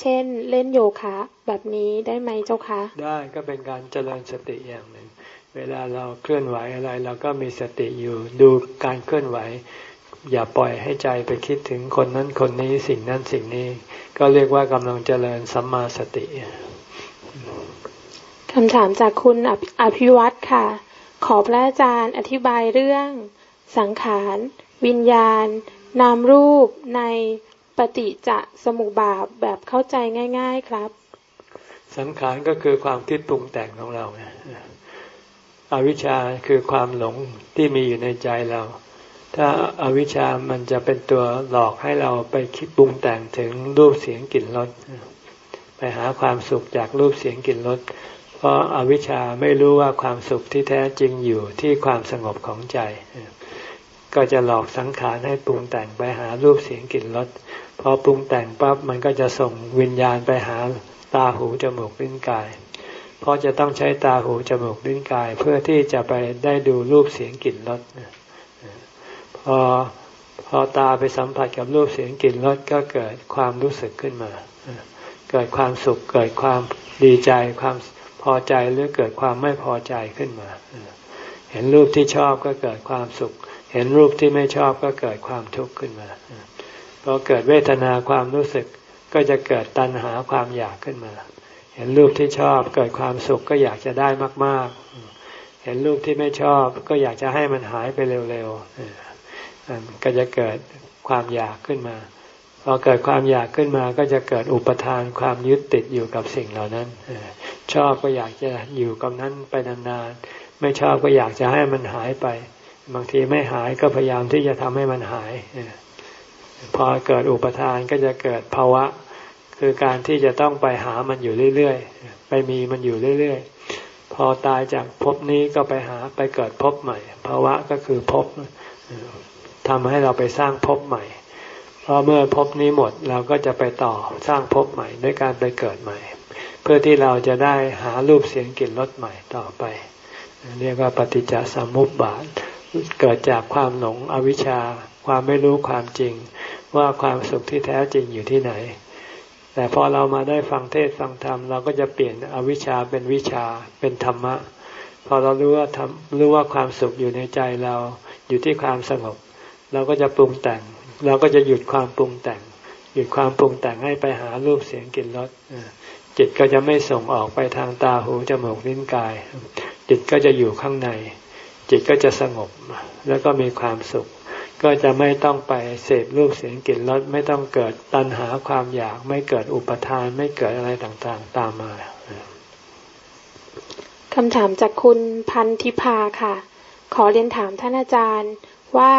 D: เช่นเล่นโยคะ แบบนี้ได้ไหมเจ้าคะ
A: ได้ก็เป็นการเจริญสติอย่างหนึ่ง เวลาเราเคลื่อนไหวอะไร เราก็มีสติอยู่ดูการเคลื่อนไหว อย่าปล่อยให้ใจไปคิดถึงคนนั้นคนนี้สิ่งนั้นสิ่งนี้ ก็เรียกว่ากำลังเจริญสัมมาสติ
D: คำถามจากคุณอภิวัตค่ะ ขอพระอาจารย์อธิบายเรื่อง สังขาร วิญญาณ นามรูปในปฏิจจสมุปบาทแบบเข้าใจง่าย ๆครับ
A: สังขารก็คือความคิดปรุงแต่งของเราอวิชชาคือความหลงที่มีอยู่ในใจเรา ถ้าอาวิชชามันจะเป็นตัวหลอกให้เราไปคิดปรุงแต่งถึงรูปเสียงกลิ่นรสไปหาความสุขจากรูปเสียงกลิ่นรส เพราะอาวิชชาไม่รู้ว่าความสุขที่แท้จริงอยู่ที่ความสงบของใจ ก็จะหลอกสังขารให้ปรุงแต่งไปหารูปเสียงกลิ่นรสพอปรุงแต่งปั๊บมันก็จะส่งวิญญาณไปหาตาหูจมูกลิ้นกาย เพราะจะต้องใช้ตาหูจมูกลิ้นกาย เพื่อที่จะไปได้ดูรูปเสียงกลิ่นรสพอพอตาไปสัมผัสกับรูปเสียงกลิ่นรสก็เกิดความรู้สึกขึ้นมา เกิดความสุขเกิดความดีใจความ พอใจหรือเกิดความไม่พอใจขึ้นมา เห็นรูปที่ชอบก็เกิดความสุข เห็นรูปที่ไม่ชอบก็เกิดความทุกข์ขึ้นมาพอเกิดเวทนาความรู้สึกก็จะเกิดตัณหาความอยากขึ้นมา เห็นรูปที่ชอบเกิดความสุขก็อยากจะได้มากๆ เห็นรูปที่ไม่ชอบก็อยากจะให้มันหายไปเร็วๆก็จะเกิดความอยากขึ้นมา พอเกิดความอยากขึ้นมาก็จะเกิดอุปทานความยึดติดอยู่กับสิ่งเหล่านั้นชอบก็อยากจะอยู่กับนั้นไปนานๆไม่ชอบก็อยากจะให้มันหายไป บางทีไม่หายก็พยายามที่จะทำให้มันหายพอเกิดอุปทานก็จะเกิดภาวะ คือการที่จะต้องไปหามันอยู่เรื่อยๆ ไปมีมันอยู่เรื่อยๆ พอตายจากภพนี้ก็ไปหาไปเกิดภพใหม่ ภาวะก็คือภพทำให้เราไปสร้างภพใหม่ พอเมื่อภพนี้หมดเราก็จะไปต่อสร้างภพใหม่ด้วยการไปเกิดใหม่ เพื่อที่เราจะได้หารูปเสียงกลิ่นรสใหม่ต่อไปเรียกว่าปฏิจจสมุปบาท เกิดจากความหลงอวิชชา ความไม่รู้ความจริง ว่าความสุขที่แท้จริงอยู่ที่ไหน แต่พอเรามาได้ฟังเทศฟังธรรมเราก็จะเปลี่ยนอวิชชาเป็นวิชาเป็นธรรมะ พอเรารู้ว่ารู้ว่าความสุขอยู่ในใจเราอยู่ที่ความสงบ เราก็จะปรุงแต่ง เราก็จะหยุดความปรุงแต่ง หยุดความปรุงแต่งให้ไปหารูปเสียงกลิ่นรสจิตก็จะไม่ส่งออกไปทางตาหูจมูกลิ้นกาย จิตก็จะอยู่ข้างใน จิตก็จะสงบแล้วก็มีความสุข ก็จะไม่ต้องไปเสพรูปเสียงกลิ่นรสไม่ต้องเกิดตัณหาความอยาก ไม่เกิดอุปทานไม่เกิดอะไรต่างๆ ตามมา
D: คำถามจากคุณพันธิพาค่ะ ขอเรียนถามท่านอาจารย์ว่า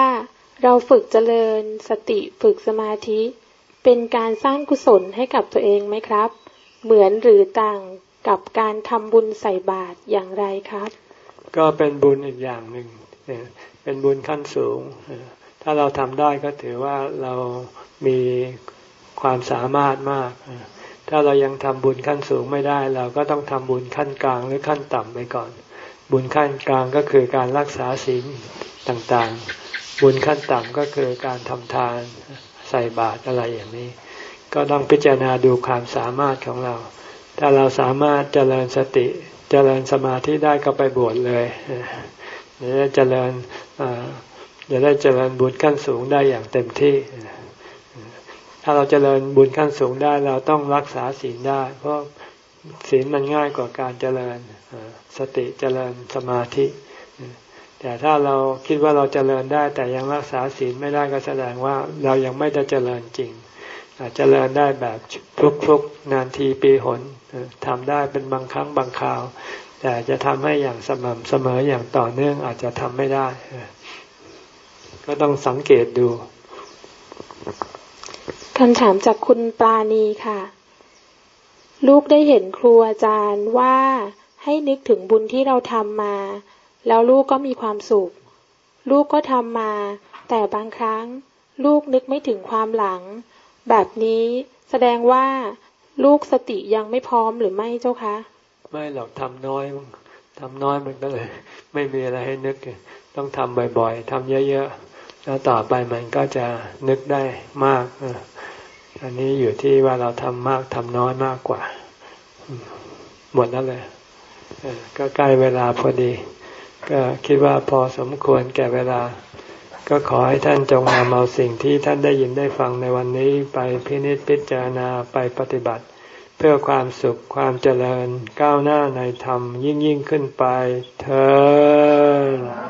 D: เราฝึกเจริญสติฝึกสมาธิ เป็นการสร้างกุศลให้กับตัวเองไหมครับ เหมือนหรือต่างกับการทำบุญใส่บาตรอย่างไรครับ
A: ก็เป็นบุญอีกอย่างหนึ่งเป็นบุญขั้นสูง ถ้าเราทำได้ก็ถือว่าเรามีความสามารถมาก ถ้าเรายังทำบุญขั้นสูงไม่ได้ เราก็ต้องทำบุญขั้นกลางหรือขั้นต่ำไปก่อน บุญขั้นกลางก็คือการรักษาศีลต่างๆ บุญขั้นต่ำก็คือการทำทานใส่บาตรอะไรอย่างนี้ ก็ต้องพิจารณาดูความสามารถของเรา ถ้าเราสามารถเจริญสติ เจริญสมาธิได้ก็ไปบวชเลยเดี๋ยวเจริญจะได้เจริญบุญขั้นสูงได้อย่างเต็มที่ ถ้าเราเจริญบุญขั้นสูงได้เราต้องรักษาศีลได้ เพราะศีลมันง่ายกว่าการเจริญสติเจริญสมาธิ แต่ถ้าเราคิดว่าเราเจริญได้แต่ยังรักษาศีลไม่ได้ก็แสดงว่าเรายังไม่ได้เจริญจริงอาจจะเจริญได้แบบฟลุกๆนานทีปีหนทำได้เป็นบางครั้งบางคราว แต่จะทำให้อย่างสม่ำเสมออย่างต่อเนื่องอาจจะทำไม่ได้ ก็ต้องสังเกตดู
D: คำถามจากคุณปราณีค่ะ ลูกได้เห็นครูอาจารย์ว่าให้นึกถึงบุญที่เราทำมา แล้วลูกก็มีความสุข ลูกก็ทำมา แต่บางครั้ง ลูกนึกไม่ถึงความหลัง แบบนี้แสดงว่าลูกสติยังไม่พร้อมหรือไม่เจ้าคะ
A: ไม่หรอกทำน้อยทำน้อยมันก็เลย ไม่มีอะไรให้นึก ต้องทำบ่อยๆทำเยอะๆ แล้วต่อไปมันก็จะนึกได้มาก อันนี้อยู่ที่ว่าเราทำมากทำน้อยมากกว่า หมดแล้วเลยก็ใกล้เวลาพอดี ก็คิดว่าพอสมควรแก่เวลา ก็ขอให้ท่านจงนำเอาสิ่งที่ท่านได้ยินได้ฟังในวันนี้ไปพินิจพิจารณาไปปฏิบัติ เพื่อความสุขความเจริญก้าวหน้าในธรรมยิ่งยิ่งขึ้นไปเธอ